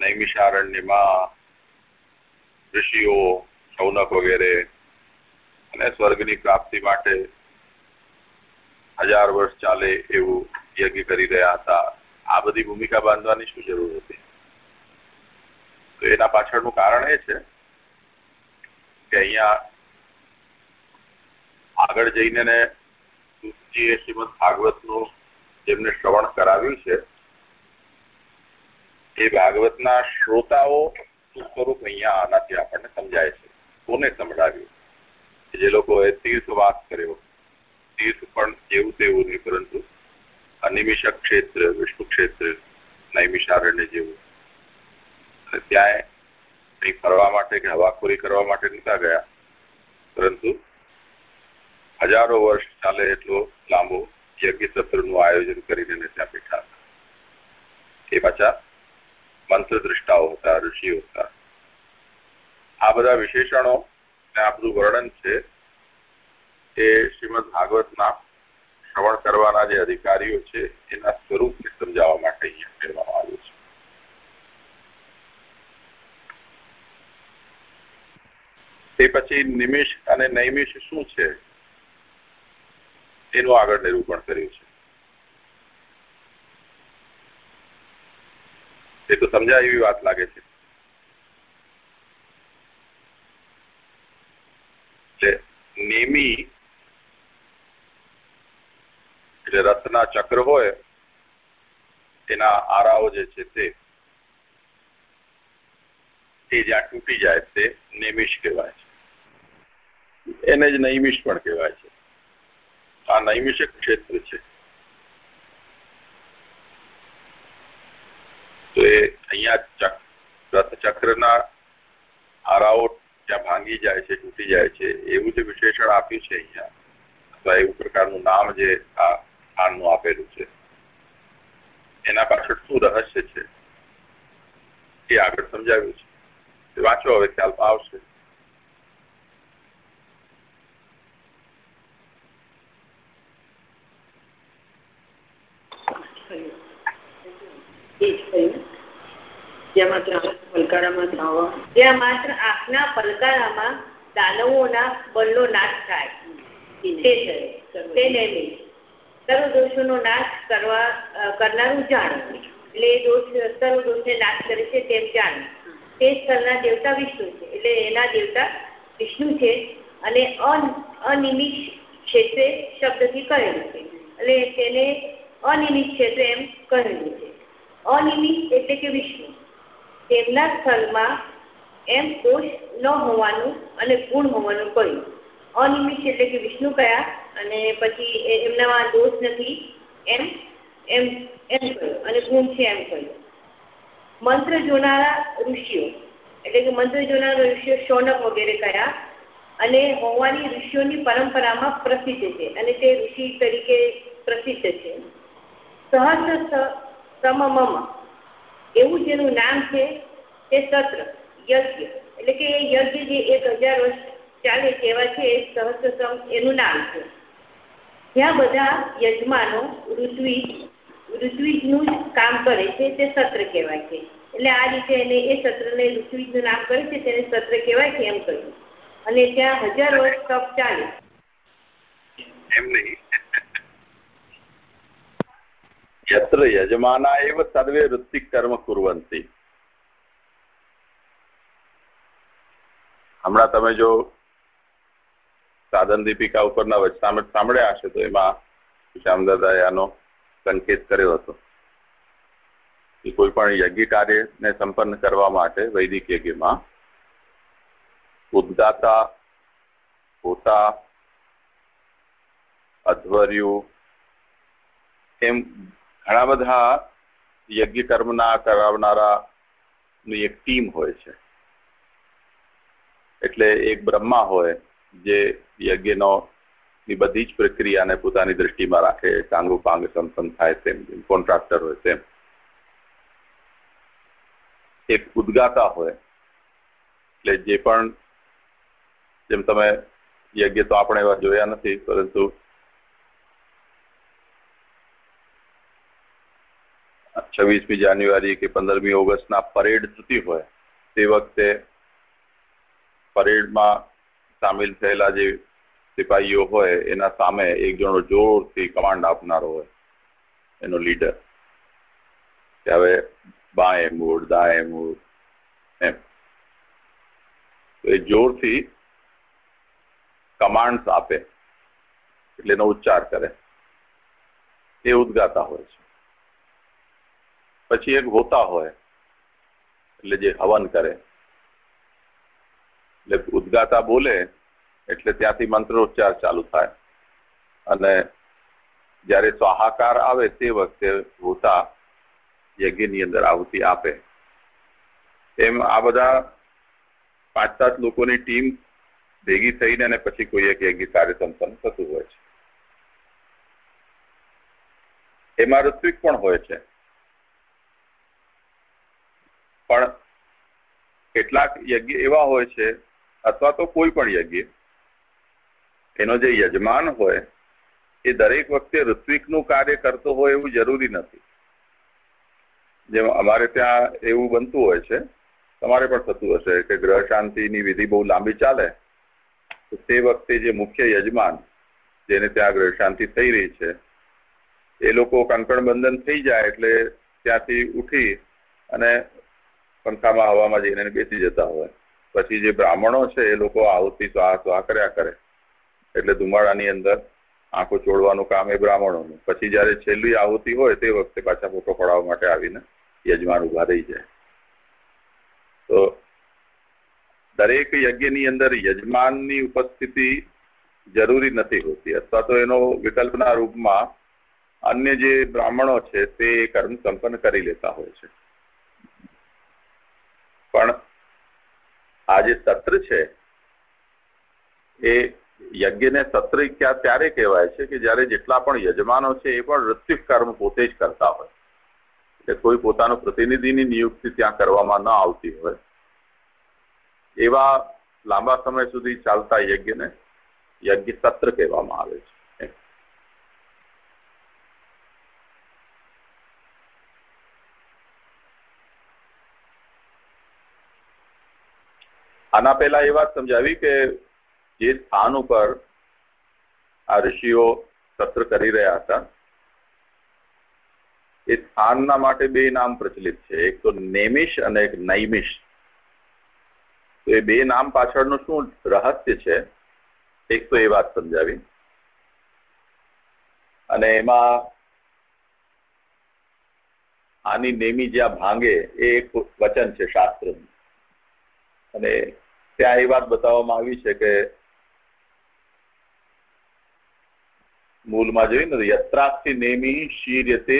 નૈમિષારણ્યમાં ઋષિઓ શૌનક વગેરે અને સ્વર્ગની પ્રાપ્તિ માટે હજાર વર્ષ ચાલે એવું યજ્ઞ કરી રહ્યા હતા. આ બધી ભૂમિકા બાંધવાની શું જરૂર હતી? તો એના પાછળનું કારણ એ છે કે અહીંયા આગળ જઈને ને શ્રીમદ ભાગવતનું જેમને શ્રવણ કરાવ્યું છે, એ ભાગવતના શ્રોતાઓ સ્વરૂપ અહીંયા આનાથી આપણને સમજાય છે. કોને સંભળાવ્યું? જે લોકોએ તીર્થવાસ કર્યો. તીર્થ પણ જેવું તેવું નહીં, પરંતુ અનિમિષક ક્ષેત્ર, વિષ્ણુ ક્ષેત્ર, નૈમિષારણ્ય જેવું. અને ત્યાં કંઈ ફરવા માટે કે હવાખોરી કરવા માટે નતા ગયા. પરંતુ હજારો વર્ષ ચાલે એટલો લાંબો યજ્ઞ સત્રનું આયોજન કરીને ત્યાં બેઠા એ પાછા મંત્રદ્રષ્ટાઓ હતા, ઋષિઓ હતા. આ બધા વિશેષણો આ બધું વર્ણન છે એ શ્રીમદ ભાગવતના શ્રવણ કરવાના જે અધિકારીઓ છે એના સ્વરૂપને સમજાવવા માટે અહીંયા કહેવામાં આવ્યું છે. તે પછી નિમિષ અને નૈમિષ શું છે? એનું આગળ નિરૂપણ કર્યું છે. એ તો સમજાય એવી વાત લાગે છે. એટલે નેમી એટલે રથના ચક્ર હોય, એના આરાઓ જે છે તે, એ જ્યાં તૂટી જાય તે નેમિષ કહેવાય છે. એને જ નૈમિષ પણ કહેવાય છે. આ નૈમિષિક ક્ષેત્ર છે તો એ અહીંયા રથચક્રના હારાઓ ત્યાં ભાંગી જાય છે, તૂટી જાય છે. એવું જે વિશેષણ આપ્યું છે અહીંયા. અથવા એવું પ્રકારનું નામ જે આ સ્થાનનું આપેલું છે. એના પાછળ શું રહસ્ય છે? એ આગળ સમજાવ્યું છે. વાંચો હવે, ખ્યાલ આવશે. જ્યાં માત્ર આંખના પલકારામાં દાનવોના બળનો નાશ થાય. તે નૈમિષ સર્વ દોષોનો નાશ કરવા કરનારું જાણ. એટલે એ દોષ સર્વ દોષને નાશ કરે છે તેમ જાણ. તે સ્થળના દેવતા વિષ્ણુ છે. એટલે એના દેવતા વિષ્ણુ છે. અને અનિમિત ક્ષેત્રે શબ્દથી કહેલું છે. એટલે તેને અનિમિત ક્ષેત્રે એમ કહેલું છે. અનિમિષ એટલે કે વિષ્ણુ. તેમના સ્થળમાં એમ કોષ ન હોવાનું અને ગુણ હોવાનું કહ્યું. અનિમિત એટલે કે વિષ્ણુ કયા? અને પછી એમનામાં દોષ નથી. એમ એમ એમ કહ્યું અને ગુણ છે એમ કહ્યું. મંત્ર જોનારા ઋષિઓ, એટલે કે મંત્ર જોનારા ઋષિઓ શૌનક વગેરે કયા? અને હોવાની ઋષિઓની પરંપરામાં પ્રસિદ્ધ છે અને તે ઋષિ તરીકે પ્રસિદ્ધ છે. સહસ્ર સમમમ. એવું જેનું નામ છે તે સત્ર, યજ્ઞ. એટલે કે એ યજ્ઞ જે એક હજાર વર્ષ ચાલે તેવા છે સહસ્રસમ એનું નામ છે. જ્યાં બધા યજમાનો ઋત્વિજ, ઋત્વિજનું કામ કરે છે, તે સત્ર કહેવાય છે. એટલે આ રીતે એને એ સત્રને ઋત્વિજનું નામ કરે છે, તેને સત્ર કહેવાય છે એમ કહ્યું. અને ત્યાં હજાર વર્ષ તપ ચાલે. એમ નહીં. યજમાના એવ સર્વે વૃત્તિક કર્મ કુર્વંતી હમણાં તમે જો સાધન દીપિકા ઉપરના વચનામૃત સાંભળ્યા હશે તો એમાં શ્યામદાદાએ સંકેત કર્યો હતો કોઈ પણ યજ્ઞ કાર્યને સંપન્ન કરવા માટે વૈદિક યજ્ઞમાં ઉદ્દાતા પોતા અધ્વર્યું એમ ઘણા બધા યજ્ઞ કર્મના કરાવનારાની એક ટીમ હોય છે. એટલે એક બ્રહ્મા હોય જે યજ્ઞનો ની બધી જ પ્રક્રિયાને પોતાની દ્રષ્ટિમાં રાખે ચાંગુ પાંગ સંપન્ન થાય તેમ, કોન્ટ્રાક્ટર હોય તેમ. એક ઉદગાતા હોય, એટલે જે પણ જેમ તમે યજ્ઞ તો આપણે એવા જોયા નથી, પરંતુ છવ્વીસમી જાન્યુઆરી કે પંદરમી ઓગસ્ટના પરેડ થતી હોય તે વખતે પરેડમાં સામેલ થયેલા જે સિપાહીઓ હોય એના સામે એક જણો જોરથી કમાન્ડ આપનારો હોય એનો લીડર. કે હવે બાએ મૂળ દાએ મૂળ, એમ. તો એ જોરથી કમાન્ડ્સ આપે, એટલે એનો ઉચ્ચાર કરે. એ ઉદગાતા હોય છે. પછી એક હોતા હોય, એટલે જે હવન કરે. એટલે ઉદગાતા બોલે, એટલે ત્યાંથી મંત્રોચ્ચાર ચાલુ થાય. અને જ્યારે સ્વાહાકાર આવે તે વખતે હોતા યજ્ઞની અંદર આહુતિ આપે. એમ આ બધા પાંચ સાત લોકોની ટીમ ભેગી થઈને અને પછી કોઈ એક યજ્ઞ કાર્ય સંપન્ન થતું હોય છે. એમાં ઋત્વિક પણ હોય છે. પણ કેટલાક યજ્ઞ એવા હોય છે, અથવા તો કોઈ પણ યજ્ઞ, એનો જે યજમાન હોય, એ દરેક વખતે ઋત્વિકનું કાર્ય કરતો હોય એવું જરૂરી નથી. જેમ અમારે ત્યાં એવું બનતું હોય છે, તમારે પણ થતું હશે કે ગ્રહ શાંતિની વિધિ બહુ લાંબી ચાલે, તો તે વખતે જે મુખ્ય યજમાન જેને ત્યાં ગ્રહ શાંતિ થઈ રહી છે, એ લોકો કંકણ બંધન થઈ જાય એટલે ત્યાંથી ઉઠી અને પંખામાં હવામાં જઈને બેસી જતા હોય. પછી જે બ્રાહ્મણો છે, એ લોકો આવતી સ્વાહ સ્વાહ કર્યા કરે. એટલે ધુમાડાની અંદર આંખો ચોડવાનું કામ એ બ્રાહ્મણોનું. પછી જયારે છેલ્લી આહુતિ હોય, તે વખતે પાછા ફોટો પડાવવા માટે આવીને યજમાન ઊભા રહી જાય. તો દરેક યજ્ઞની અંદર યજમાનની ઉપસ્થિતિ જરૂરી નથી હોતી. અથવા તો એનો વિકલ્પના રૂપમાં અન્ય જે બ્રાહ્મણો છે, તે કર્મ સંપન્ન કરી લેતા હોય છે. પણ આ જે સત્ર છે, એ યજ્ઞને સત્ર ક્યાં ત્યારે કહેવાય છે કે જ્યારે જેટલા પણ યજમાનો છે એ પણ ઋત્વિક કર્મ પોતે જ કરતા હોય. એટલે કોઈ પોતાનો પ્રતિનિધિની નિયુક્તિ ત્યાં કરવામાં ન આવતી હોય. એવા લાંબા સમય સુધી ચાલતા યજ્ઞને યજ્ઞ સત્ર કહેવામાં આવે છે. આના પહેલા એ વાત સમજાવી કે જે સ્થાન ઉપર આ ઋષિઓ સત્ર કરી રહ્યા હતા, એ સ્થાનના માટે બે નામ પ્રચલિત છે. એક તો નેમિશ અને એક નૈમિશ તો એ બે નામ પાછળનું શું રહસ્ય છે? એક તો એ વાત સમજાવી. અને એમાં આની નેમી જ્યાં ભાંગે એ એક વચન છે શાસ્ત્રનું. અને ત્યાં એ વાત બતાવવામાં આવી છે કે મૂળમાં જોયું ને યત્રાથી નેમી શીર્યતે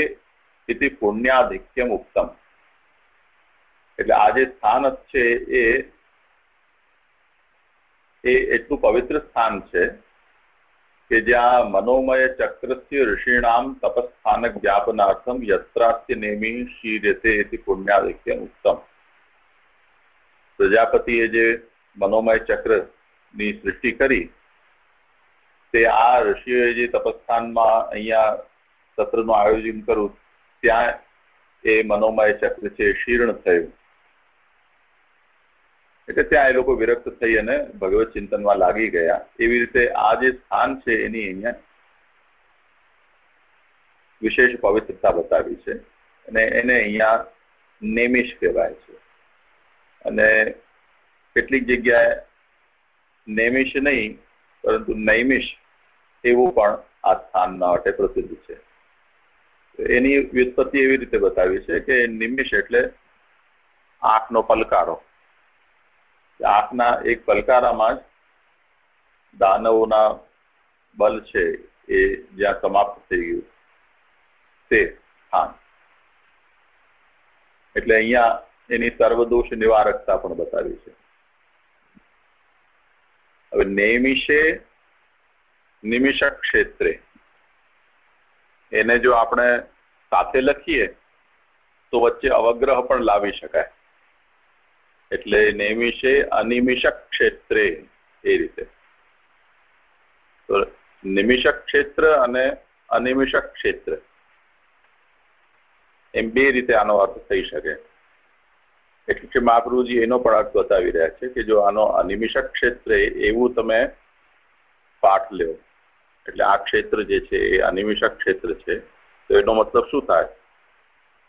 પુણ્યાધિક્યમ ઉત્તમ એટલે આ જે સ્થાન છે એ એ એટલું પવિત્ર સ્થાન છે કે જ્યાં મનોમય ચક્રથી ઋષિણામ તપસ્થાનક જ્ઞાપનાર્થમ યત્રાસ્ય નેમી શીર્યતે પુણ્યાધિક્યમ ઉત્તમ પ્રજાપતિએ જે મનોમય ચક્રની સૃષ્ટિ કરી, તે આ ઋષિઓએ જે તપસ્થાનમાં અહીંયા સત્રનું આયોજન કર્યું, ત્યાં એ મનોમય ચક્ર છે શીર્ણ થયું. એટલે ત્યાં એ લોકો વિરક્ત થઈ અને ભગવત ચિંતનમાં લાગી ગયા. એવી રીતે આ જે સ્થાન છે એની અહીંયા વિશેષ પવિત્રતા બતાવી છે. અને એને અહીંયા નેમિશ કહેવાય છે. અને કેટલીક જગ્યાએ નૈમિષ નહીં, પરંતુ નૈમિષ એવું પણ આ સ્થાન માટે પ્રસિદ્ધ છે. એની વ્યુત્પત્તિ એવી રીતે બતાવી છે કે નિમિષ એટલે આંખનો પલકારો. આંખના એક પલકારામાં જ દાનવોના બલ છે એ જ્યાં સમાપ્ત થઈ ગયું તે સ્થાન. એટલે અહીંયા એની સર્વદોષ નિવારકતા પણ બતાવી છે. હવે નિમિષે નિમિષક ક્ષેત્રે એને જો આપણે સાથે લખીએ, તો વચ્ચે અવગ્રહ પણ લાવી શકાય. એટલે નિમિષે અનિમિષક ક્ષેત્રે એ રીતે. તો નિમિષક ક્ષેત્ર અને અનિમિષક ક્ષેત્ર એમ બે રીતે આનો અર્થ થઈ શકે. એટલે મહાપ્રભુજી એનો પણ અર્થ બતાવી રહ્યા છે કે જો આનો અનિમિષક ક્ષેત્ર એવું તમે પાઠ લ્યો, એટલે આ ક્ષેત્ર જે છે એ અનિમિષક ક્ષેત્ર છે, તો એનો મતલબ શું થાય?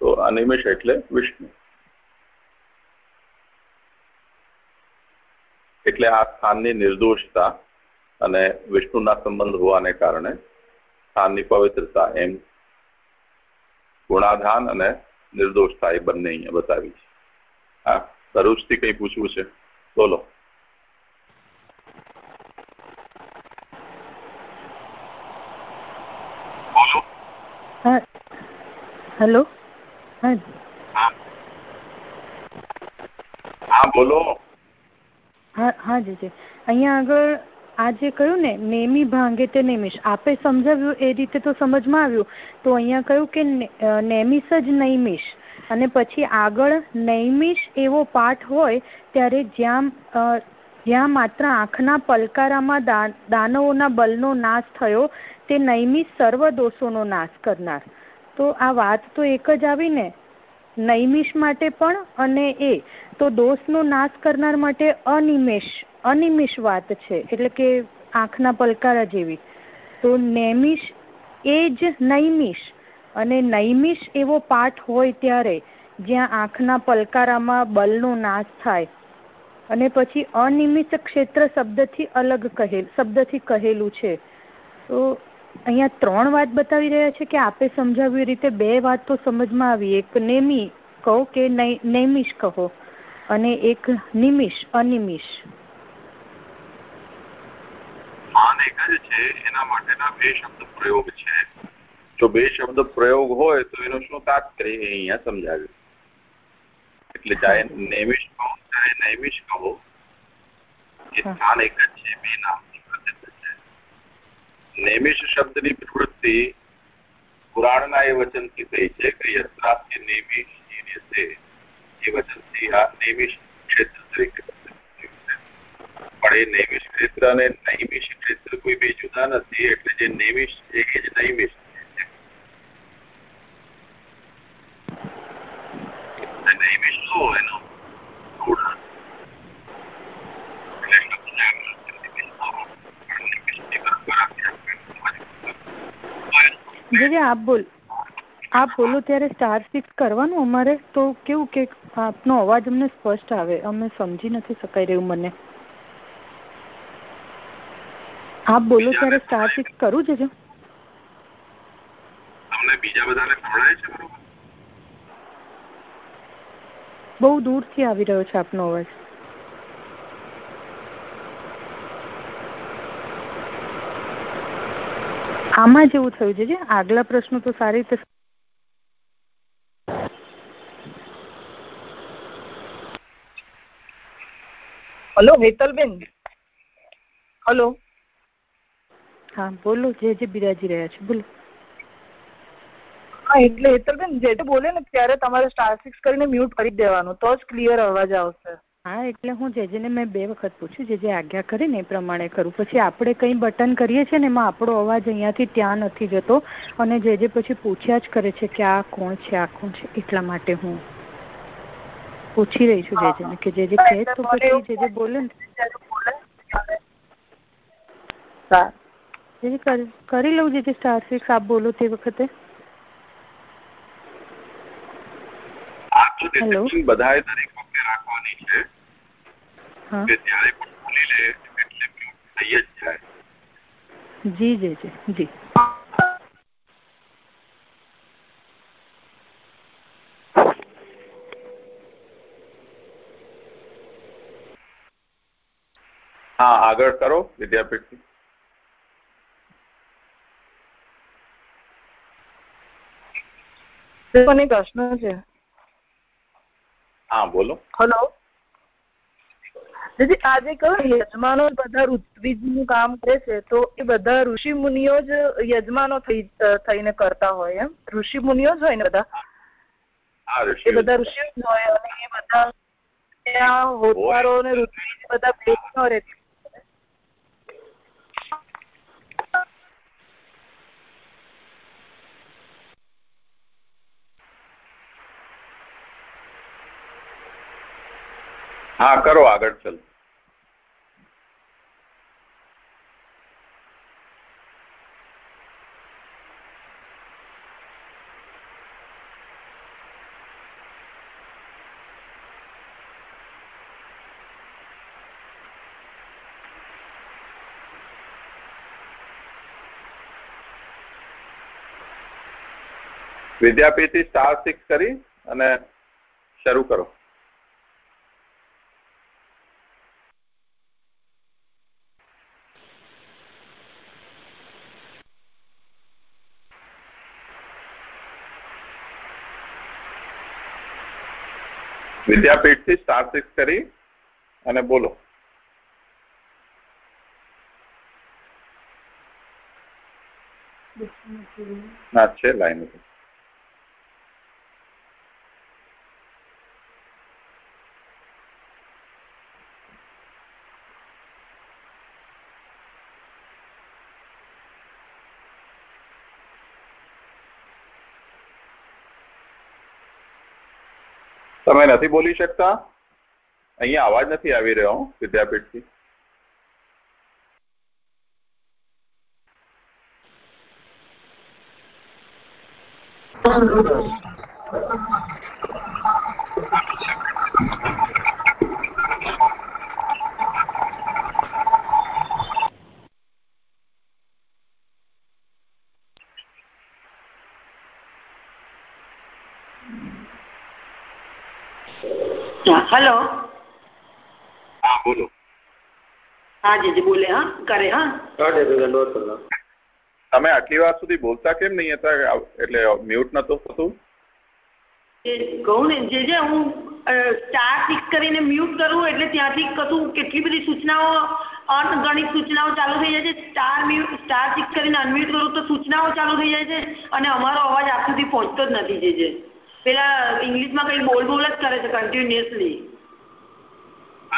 તો અનિમિષ એટલે વિષ્ણુ. એટલે આ સ્થાનની નિર્દોષતા અને વિષ્ણુના સંબંધ હોવાને કારણે સ્થાનની પવિત્રતા એમ ગુણાધાન અને નિર્દોષતા એ બંને અહીંયા બતાવી છે. હા ભરૂચથી કઈ પૂછવું છે? બોલો. હેલો. હા. બોલો. હા હા જીજી. અહીંયા આગળ આ જે કહ્યું ને નેમી ભાંગે તે નેમિશ. આપે સમજાવ્યું એ રીતે તો સમજમાં આવ્યું. તો અહીંયા કહ્યું કે નેમિશ જ નૈમિષ અને પછી આગળ નૈમિષ એવો પાઠ હોય, ત્યારે જ્યાં જ્યાં માત્ર આંખના પલકારામાં દાનવોના બલનો નાશ થયો, તે નૈમિષ સર્વ દોષોનો નાશ કરનાર. તો આ વાત તો એક જ આવી ને? નૈમિષ માટે પણ અને એ? તો દોષનો નાશ કરનાર માટે અનિમેષ, અનિમિષ વાત છે, એટલે કે આંખના પલકારા જેવી. તો નૈમિષ એ જ નૈમિષ. અને નૈમિષ એવો પાઠ હોય ત્યારે જ્યાં આંખના પલકારામાં બલનો નાશ થાય અને પછી અનિમિત ક્ષેત્ર શબ્દથી અલગ કહેલ, શબ્દથી કહેલું છે. તો અહીંયા ત્રણ વાત બતાવી રહ્યા છે કે આપે સમજાવ્યું રીતે બે વાત તો સમજમાં આવી. એક નેમી કહો કે નૈમિષ કહો અને એક નિમિષ, અનિમિષ. માન એક જ છે એના માટેના બે શબ્દ પ્રયોગ છે. જો બે શબ્દ પ્રયોગ હોય તો એનું શું તાત્પર્ય અહીંયા સમજાવ્યું એટલે ચાહે નૈમિષ કહો ચાહે નૈમિષ કહો એ સ્થાન એક જ છે બે નામથી પ્રસિદ્ધ છે. નૈમિષ શબ્દની પ્રવૃત્તિ પુરાણના એ વચનથી થઈ છે કે યત્રાસ્ય નૈમિષ છે. એ વચનથી આ નૈમિષ ક્ષેત્ર તરીકે પણ એ નૈમિષ ક્ષેત્ર અને નૈમિષ ક્ષેત્ર કોઈ બે જુદા નથી એટલે જે નૈમિષ છે એ જ નૈમિષ જે આપ બોલ. આપ બોલો, ત્યારે સ્ટાર સિક્સ કરવાનું અમારે? તો કેવું કે આપનો અવાજ અમને સ્પષ્ટ આવે. અમે સમજી નથી શકાઈ રહ્યું મને. આપ બોલો, ત્યારે સ્ટાર સિક્સ કરું જજો બીજા બધાને સંભળાય છે, બરોબર? બહુ દૂરથી આવી રહ્યો છે આપનો અવાજ. આમાં જેવું થયું છે જે આગલા પ્રશ્નો તો સારી રીતે હલો હેતલબેન? હલો? હા બોલો જે જે બિરાજી રહ્યા છે બોલો. હા એટલે હેતલબેન જે બોલે ને ત્યારે તમારે સ્ટાર સિક્સ કરીને મ્યુટ કરી દેવાનું તો જ ક્લિયર અવાજ આવશે. હા એટલે હું જેજેને મેં બે વખત પૂછ્યું જે જે આજ્ઞા કરી ને એ પ્રમાણે કરું. પછી આપણે કંઈ બટન કરીએ છીએ ને એમાં આપણો અવાજ અહીંયાથી ત્યાં નથી જતો અને જે જે પછી પૂછ્યા જ કરે છે કે આ કોણ છે આ કોણ છે એટલા માટે હું પૂછી રહી છું જેજેને કે જે જે કહે તો પછી જે જે બોલે ને. કરી લઉં જે જે સ્ટાર સિક્સ આપ બોલો તે વખતે. डिस्क्रिप्शन आग करो विद्यापीठ प्रश्न है। હા બોલો. હલો. દીદી આજે કહ્યું યજમાનો બધા ઋત્વિજનું કામ કરે છે તો એ બધા ઋષિ મુનિઓ જ યજમાનો થઈને કરતા હોય એમ? ઋષિ મુનિઓ જ હોય ને બધા? એ બધા ઋષિ જ હોય અને એ બધા ત્યાં હોતવારો ને ઋત્વિજ બધા ભેદ ન રહેતી હા કરો આગળ ચલો. વિદ્યાપીઠથી સ્ટાર સિક્સ કરી અને શરૂ કરો. વિદ્યાપીઠથી સ્ટાર સિક્સ કરી અને બોલો. ના છે લાઈન ઉપર તમે નથી બોલી શકતા? અહીંયા અવાજ નથી આવી રહ્યો વિદ્યાપીઠથી. હલો. હા બોલો. હા જીજી બોલે હા કરે હા. તમે આટલી વાર સુધી બોલતા કેમ નહીં હતા? એટલે મ્યુટ નતો થતું? કહું ને જે જે હું સ્ટાર સિક્સ કરીને મ્યુટ કરું એટલે ત્યાંથી કશું કેટલી બધી સૂચનાઓ અનગણિત સૂચનાઓ ચાલુ થઈ જાય છે. સ્ટાર મ્યુટ સ્ટાર સિક્સ કરીને અનમ્યુટ કરું તો સૂચનાઓ ચાલુ થઈ જાય છે અને અમારો અવાજ આપ સુધી પહોંચતો જ નથી જે જે. પેલા ઇંગ્લિશમાં કંઈ બોલ બોલ જ કરે છે કન્ટિન્યુઅસલી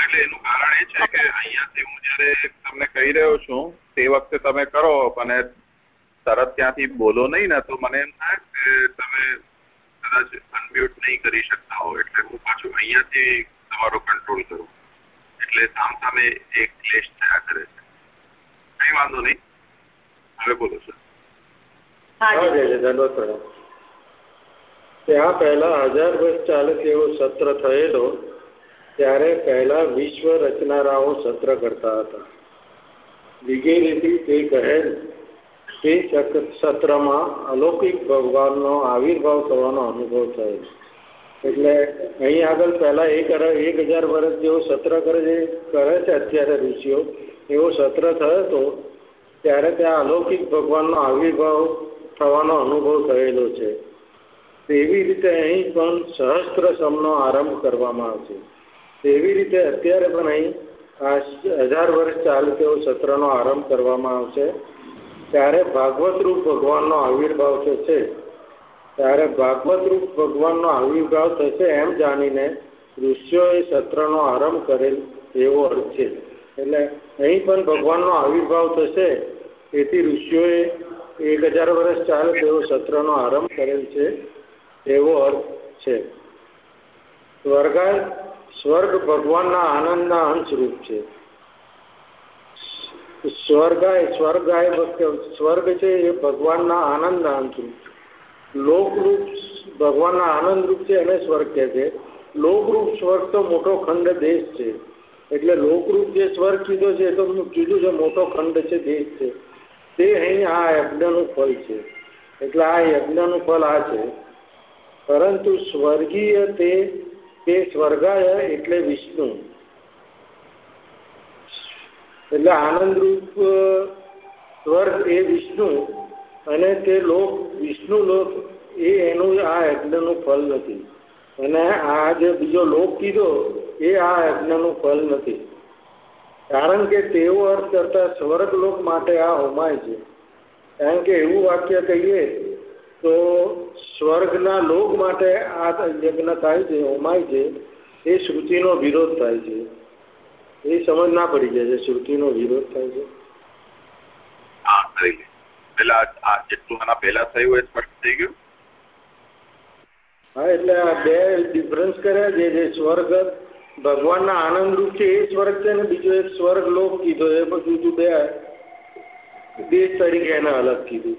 એટલે એનું કારણ એ છે કે અહીંયાથી હું જયારે તમને કહી રહ્યો છું તે વખતે તમે કરો અને તરત ત્યાંથી બોલો નહીં ને તો મને એમ થાય કે તમે કદાચ અનમ્યુટ નહીં કરી શકતા હો એટલે હું પાછું અહીંયાથી તમારો કંટ્રોલ કરું. એટલે સામ સામે એક ક્લેશ થયા કરે છે. કઈ વાંધો નહીં. હવે બોલો સર. ત્યાં પહેલા હજાર વર્ષ ચાલે તેવો સત્ર થયેલો, ત્યારે પહેલા વિશ્વ રચનારાઓ સત્ર કરતા હતા. વિગેરેથી તે કહેલ તે સત્રમાં અલૌકિક ભગવાનનો આવિર્ભાવ થવાનો અનુભવ થયો. એટલે અહીં આગળ પહેલા એક એક હજાર વર્ષ જેવો સત્ર કરે છે કરે છે અત્યારે ઋષિઓ એવો સત્ર થયો હતો ત્યારે ત્યાં અલૌકિક ભગવાનનો આવિર્ભાવ થવાનો અનુભવ થયેલો છે. તેવી રીતે અહીં પણ સહસ્ત્ર સમનો આરંભ કરવામાં આવશે. તેવી રીતે અત્યારે પણ અહીં આ હજાર વર્ષ ચાલે તેવો સત્રનો આરંભ કરવામાં આવશે. ત્યારે ભાગવતરૂપ ભગવાનનો આવિર્ભાવ થશે. ત્યારે ભાગવતરૂપ ભગવાનનો આવિર્ભાવ થશે એમ જાણીને ઋષિઓએ સત્રનો આરંભ કરેલ એવો અર્થ છે. એટલે અહીં પણ ભગવાનનો આવિર્ભાવ થશે. તેથી ઋષિઓએ એક હજાર વર્ષ ચાલે તેવો સત્રનો આરંભ કરેલ છે. એવો અર્થ છે. સ્વર્ગાય સ્વર્ગ ભગવાનના આનંદના અંશરૂપ છે. સ્વર્ગાય સ્વર્ગાય સ્વર્ગ છે એ ભગવાનના આનંદના અંશરૂપ છે. લોકરૂપ ભગવાનના આનંદરૂપ છે એને સ્વર્ગ કહે છે. લોકરૂપ સ્વર્ગ તો મોટો ખંડ દેશ છે. એટલે લોકરૂપ જે સ્વર્ગ કીધો છે એ તો કીધું છે મોટો ખંડ છે, દેશ છે. તે અહીં આ યજ્ઞનું ફળ છે. એટલે આ યજ્ઞનું ફળ આ છે. પરંતુ સ્વર્ગીય તે તે સ્વર્ગાય એટલે વિષ્ણુ. એટલે આનંદરૂપ સ્વર્ગ એ વિષ્ણુ અને તે લોક, વિષ્ણુ લોક એ એનું આ યજ્ઞનું ફળ નથી. અને આ જે બીજો લોક કીધો એ આ યજ્ઞનું ફળ નથી. કારણ કે તેવો અર્થ કરતા સ્વર્ગલોક માટે આ હોમાય છે. કારણ કે એવું વાક્ય કહીએ તો સ્વર્ગના લોક માટે આ યજ્ઞ થાય છે હોમાય છે એ શ્રુતિનો વિરોધ થાય છે. એ સમજ ના પડી જાય છે શ્રુતિનો વિરોધ થાય છે. હા થઈ પેલા આ જેટલું આના પહેલા થયું એ સ્પષ્ટ થઈ ગયું? હા એટલે આ બે ડિફરન્સ કર્યા છે જે સ્વર્ગ ભગવાનના આનંદ રૂપ છે એ સ્વર્ગ છે ને બીજો એક સ્વર્ગ લોક કીધો એ બધું બે દેશ તરીકે એને અલગ કીધું.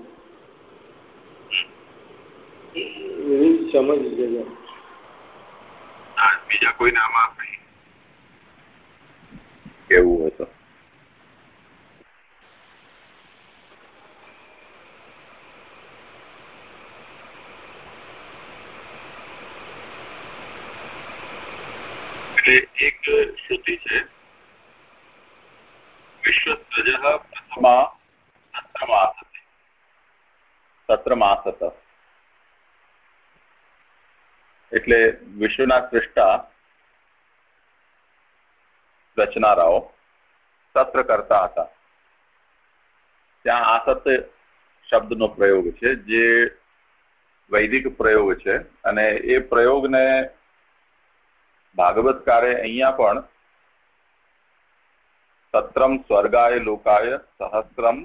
સમજ છે હા બીજા કોઈને આમાં કઈ કેવું હોય તો? એટલે એક શ્રુતિ છે. વિશ્વસ્રજ પ્રથમા સત્રમાસતે. સત્રમાસત. એટલે વિશ્વના સૃષ્ટા રચનારાઓ સત્ર કરતા હતા. ત્યાં આસત શબ્દનો પ્રયોગ છે, જે વૈદિક પ્રયોગ છે અને એ પ્રયોગને ભાગવતકારે અહીંયા પણ સત્રમ સ્વર્ગાય લોકાય સહસ્ત્રમ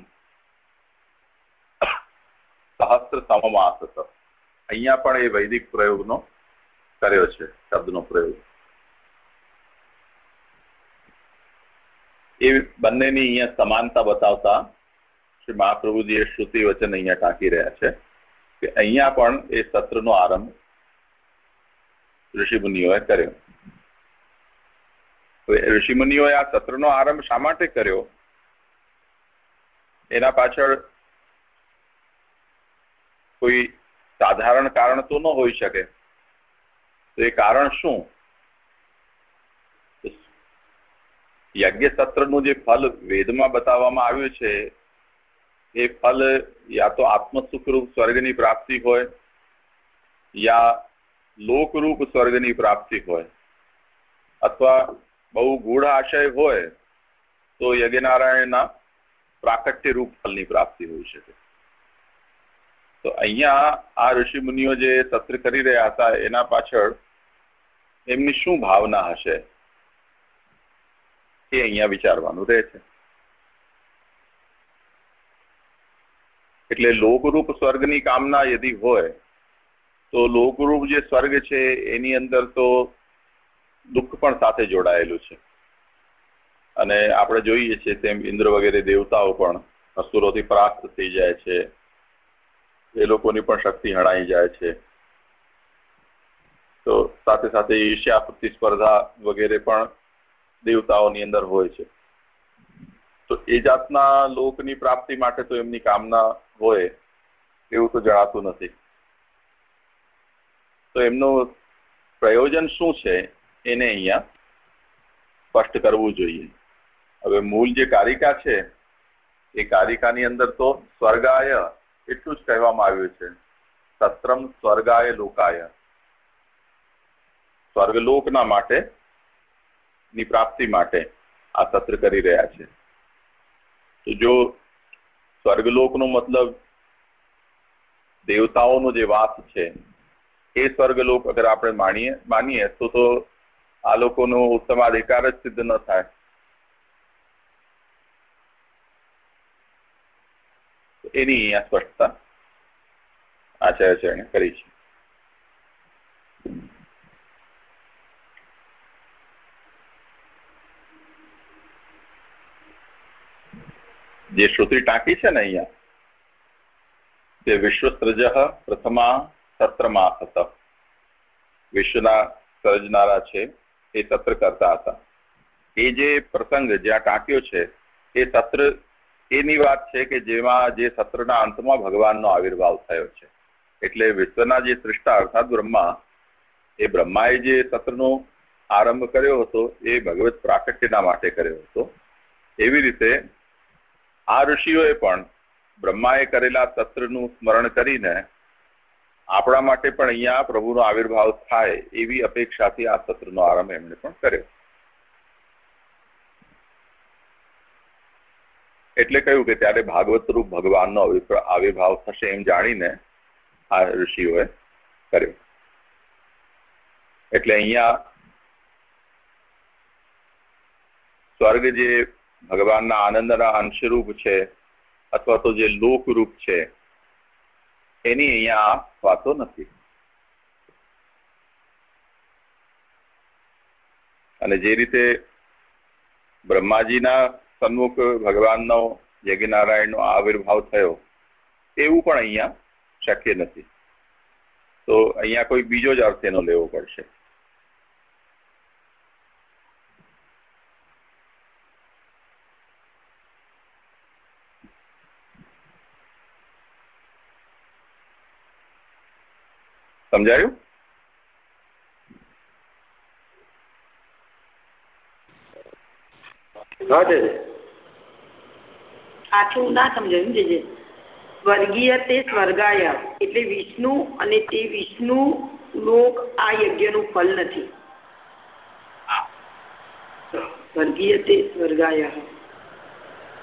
સહસ્ત્ર સમમાસત. અહીંયા પણ એ વૈદિક પ્રયોગનો કર્યો છે, શબ્દનો પ્રયોગ. એ બંનેની અહીંયા સમાનતા બતાવતા શ્રી મહાપ્રભુજી એ શ્રુતિ વચન અહીંયા ટાંકી રહ્યા છે કે અહીંયા પણ એ સત્રનો આરંભ ઋષિમુનિઓએ કર્યો. ઋષિમુનિઓએ આ સત્રનો આરંભ શા માટે કર્યો? એના પાછળ કોઈ સાધારણ કારણ તો ન હોઈ શકે. તો એ કારણ શું? યજ્ઞ સત્રનું જે ફલ વેદમાં બતાવવામાં આવ્યું છે, એ ફલ યા તો આત્મસુખરૂપ સ્વર્ગની પ્રાપ્તિ હોય, યા લોકરૂપ સ્વર્ગની પ્રાપ્તિ હોય, અથવા બહુ ગૂઢ આશય હોય, તો યજ્ઞનારાયણના પ્રાકટ્ય રૂપ ફલની પ્રાપ્તિ હોઈ શકે. તો અહીંયા આ ઋષિ મુનિઓ જે સત્ર કરી રહ્યા હતા, એના પાછળ એમની શું ભાવના હશે? એ અહીંયા વિચારવાનું રહે છે. એટલે લોકરૂપ સ્વર્ગની કામના યદિ હોય, તો લોકરૂપ જે સ્વર્ગ છે, એની અંદર તો દુઃખ પણ સાથે જોડાયેલું છે. અને આપણે જોઈએ છીએ તેમ ઇન્દ્ર વગેરે દેવતાઓ પણ અસુરોથી પ્રાપ્ત થઈ જાય છે. એ લોકોની પણ શક્તિ હણાઈ જાય છે. તો સાથે સાથે ઈર્ષ્યા સ્પર્ધા વગેરે પણ દેવતાઓની અંદર હોય છે. તો એ જાતના લોકની પ્રાપ્તિ માટે તો એમની કામના હોય એવું તો જણાતું નથી. તો એમનું પ્રયોજન શું છે એને અહીંયા સ્પષ્ટ કરવું જોઈએ. હવે મૂળ જે કારિકા છે, એ કારિકાની અંદર તો સ્વર્ગાય એટલું જ કહેવામાં આવ્યું છે. સત્રમ સ્વર્ગાય લોકાય. સ્વર્ગલોકના માટે, ની પ્રાપ્તિ માટે આ સત્ર કરી રહ્યા છે. તો જો સ્વર્ગલોકનો મતલબ દેવતાઓનો જે વાસ છે, એ સ્વર્ગલોક અગર આપણે માણીએ માનીએ, તો તો આ લોકોનો ઉત્તમાધિકાર જ સિદ્ધ ન થાય. એની અહીંયા સ્પષ્ટતા આચાર્ય કરી છે. જે શ્રુતિ ટાંકી છે ને અહીંયા, તે વિશ્વસૃજ પ્રથમા સત્રમાં હતા વિશ્વના સર્જનારા છે, એ સત્ર કરતા હતા. એ જે પ્રસંગ જ્યાં ટાંક્યો છે, એ સત્ર એની વાત છે કે જેમાં જે સત્રના અંતમાં ભગવાનનો આવિર્ભાવ થયો છે. એટલે વિશ્વના જે સૃષ્ટા, અર્થાત બ્રહ્મા, એ બ્રહ્માએ જે સત્રનો આરંભ કર્યો હતો, એ ભગવત પ્રાકટ્યના માટે કર્યો હતો. એવી રીતે આ ઋષિઓએ પણ બ્રહ્માએ કરેલા સત્રનું સ્મરણ કરીને આપણા માટે પણ અહીંયા પ્રભુનો આવિર્ભાવ થાય એવી અપેક્ષાથી આ સત્રનો આરંભ એમણે પણ કર્યો. એટલે કહ્યું કે ત્યારે ભાગવત રૂપ ભગવાનનો આવિર્ભાવ થશે એમ જાણીને આ ઋષિઓએ કર્યો. એટલે અહીંયા સ્વર્ગ જે ભગવાનના આનંદના અંશરૂપ છે અથવા તો જે લોકરૂપ છે, એની અહીંયા વાતો નથી. અને જે રીતે બ્રહ્માજીના સન્મુખ ભગવાનનો યજ્ઞનારાયણનો આવિર્ભાવ થયો, એવું પણ અહીંયા શક્ય નથી. તો અહીંયા કોઈ બીજો જ અર્થ એનો લેવો પડશે. સમજાયું? આછું ના સમજાયું જે સ્વર્ગીય તે સ્વર્ગાય એટલે વિષ્ણુ અને તે વિષ્ણુ લોક આ યજ્ઞનું ફલ નથી. સ્વર્ગીય તે સ્વર્ગાય.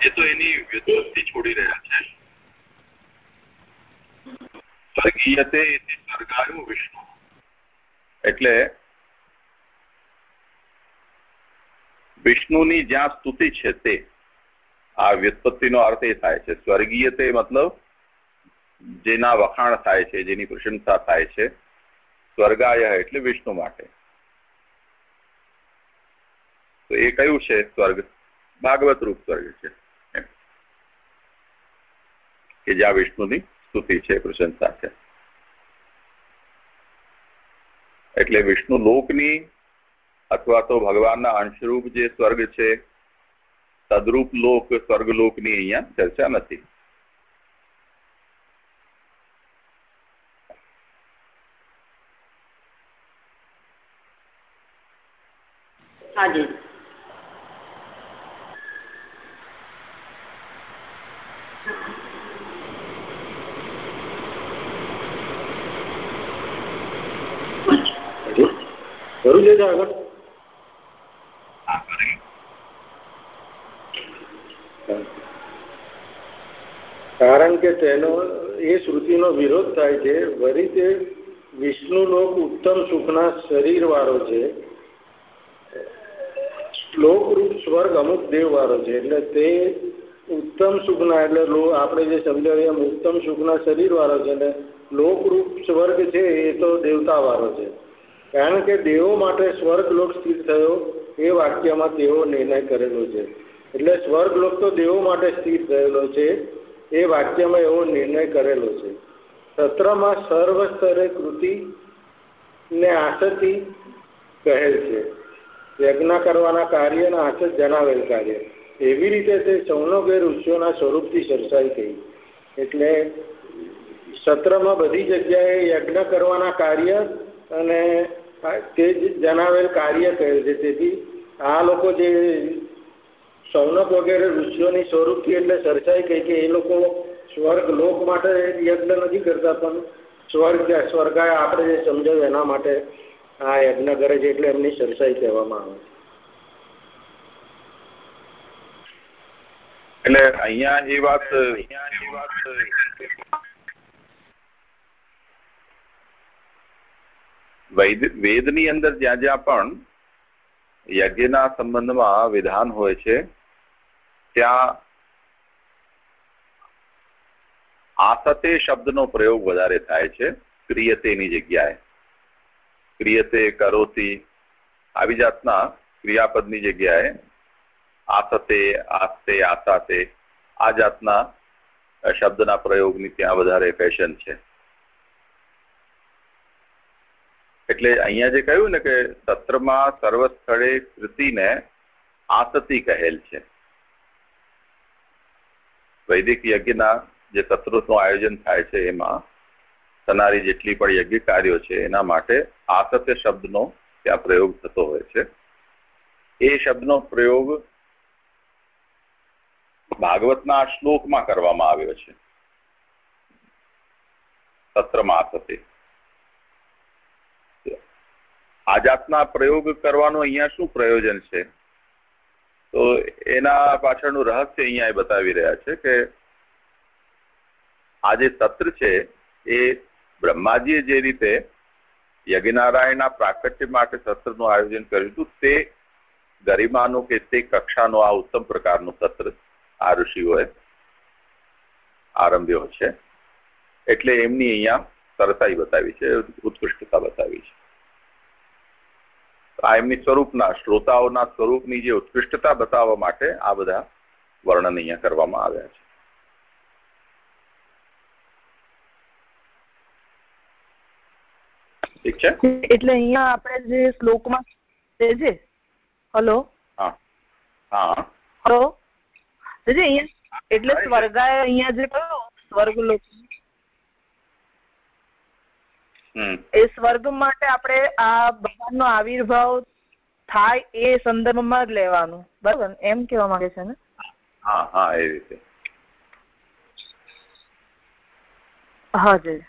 એ તો એની છોડી રહ્યા છે. સ્વર્ગીયતે સ્વર્ગાયું વિષ્ણુ. એટલે વિષ્ણુની જ્યાં સ્તુતિ છે તે, આ વ્યુત્પત્તિનો અર્થ એ થાય છે. સ્વર્ગીય તે મતલબ જેના વખાણ થાય છે, જેની પ્રશંસા થાય છે, સ્વર્ગાય એટલે વિષ્ણુ માટે. તો એ કયું છે? સ્વર્ગ, ભાગવત રૂપ સ્વર્ગ છે. કે જ્યાં વિષ્ણુની સ્તુતિ છે, પ્રશંસા છે. એટલે વિષ્ણુ લોકની અથવા તો ભગવાનના અંશરૂપ જે સ્વર્ગ છે, તદરૂપ લોક, સ્વર્ગલોકની અહીંયા ચર્ચા નથી. હાજી છે આગળ કારણ કે તેનો એ શ્રુતિનો વિરોધ થાય છે. વરી તે વિષ્ણુ લોક ઉત્તમ સુખના શરીર વાળો છે. લોકરૂપ સ્વર્ગ અમુક દેવ વાળો છે. એટલે તે ઉત્તમ સુખના, એટલે આપણે જે સમજાવીએ એમ ઉત્તમ સુખના શરીર વાળો છે. એટલે લોકરૂપ સ્વર્ગ છે એ તો દેવતા વાળો છે. કારણ કે દેવો માટે સ્વર્ગલોક સ્થિત થયો, એ વાક્યમાં તેઓ નિર્ણય કરેલો છે. એટલે સ્વર્ગલોક તો દેવો માટે સ્થિત થયેલો છે, એ વાક્યમાં એવો નિર્ણય કરેલો છે. સત્રમાં સર્વ સ્તરે કૃતિ ને આસતી કહેલ છે. યજ્ઞ કરવાના કાર્ય અને આસત જણાવેલ કાર્ય. એવી રીતે તે સૌનો ગેર ઋષિઓના સ્વરૂપથી સરસાઈ થઈ એટલે સત્રમાં બધી જગ્યાએ યજ્ઞ કરવાના કાર્ય અને તે જણાવેલ કાર્ય કહેલ છે. તેથી આ લોકો જે સૌનક વગેરે ઋષિઓની સ્વરૂપથી એટલે ચર્ચાઈ કહી કે એ લોકો સ્વર્ગ, લોક માટે યજ્ઞ નથી કરતા, પણ સ્વર્ગ, સ્વર્ગાય આપણે જે સમજાવ્યું એના માટે આ યજ્ઞ કરે છે એટલે એમની સરસાઈ કહેવામાં આવે એટલે અહીંયા એ વાત વેદની અંદર જ્યાં જ્યાં પણ યજ્ઞના સંબંધમાં વિધાન હોય છે, ત્યાં આસતે શબ્દનો પ્રયોગ વધારે થાય છે, ક્રિયતેની જગ્યાએ. ક્રિયતે કરોતી આવી જાતના ક્રિયાપદની જગ્યાએ આસતે, આસ્તે, આસાતે આ જાતના શબ્દના પ્રયોગની ત્યાં વધારે ફેશન છે. એટલે અહીંયા જે કહ્યું ને કે સત્રમાં સર્વ સ્થળે કૃતિને આસતી કહેલ છે. વૈદિક યજ્ઞના જે સત્રોનું આયોજન થાય છે એમાં થનારી જેટલી પણ યજ્ઞ કાર્યો છે, એના માટે આસત્ય શબ્દનો ત્યાં પ્રયોગ થતો હોય છે. એ શબ્દનો પ્રયોગ ભાગવતના શ્લોકમાં કરવામાં આવ્યો છે. સત્રમાં મારફતે આ જાતના પ્રયોગ કરવાનું અહીંયા શું પ્રયોજન છે? તો એના પાછળનું રહસ્ય અહીંયા એ બતાવી રહ્યા છે કે આ જે સત્ર છે એ બ્રહ્માજીએ જે રીતે યજ્ઞનારાયણના પ્રાકટ્ય માટે સત્રનું આયોજન કર્યું હતું, તે ગરિમાનું કે તે કક્ષાનું આ ઉત્તમ પ્રકારનું સત્ર આ ઋષિઓએ આરંભ્યો છે. એટલે એમની અહીંયા સરસાઈ બતાવી છે, ઉત્કૃષ્ટતા બતાવી છે. આ એમની સ્વરૂપના શ્રોતાઓના સ્વરૂપની જે ઉત્કૃષ્ટતા બતાવવા માટે આ બધા વર્ણન અહીંયા કરવામાં આવ્યા છે. ઠીક છે? એટલે અહીંયા આપણે જે શ્લોકમાં જે હલો? હા. હા. હલો? જે અહીંયા એટલે સ્વર્ગાએ અહીંયા જે કહ્યું સ્વર્ગ લોક એ સ્વર્ગ માટે આપણે આ ભગવાનનો આવિર્ભાવ થાય એ સંદર્ભમાં જ લેવાનું. બરાબર? એમ કેવા માંગે છે ને? હા હા એ રીતે. હાજી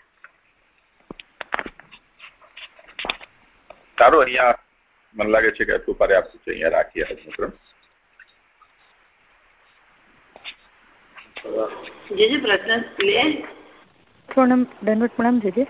સારું અહીંયા મને લાગે છે કે આટલું પર્યાપ્ત છે અહીંયા રાખીએ આજનો ક્રમ જે જે પ્રશ્ન લે. પ્રણામ દંડવત પ્રણામ જજે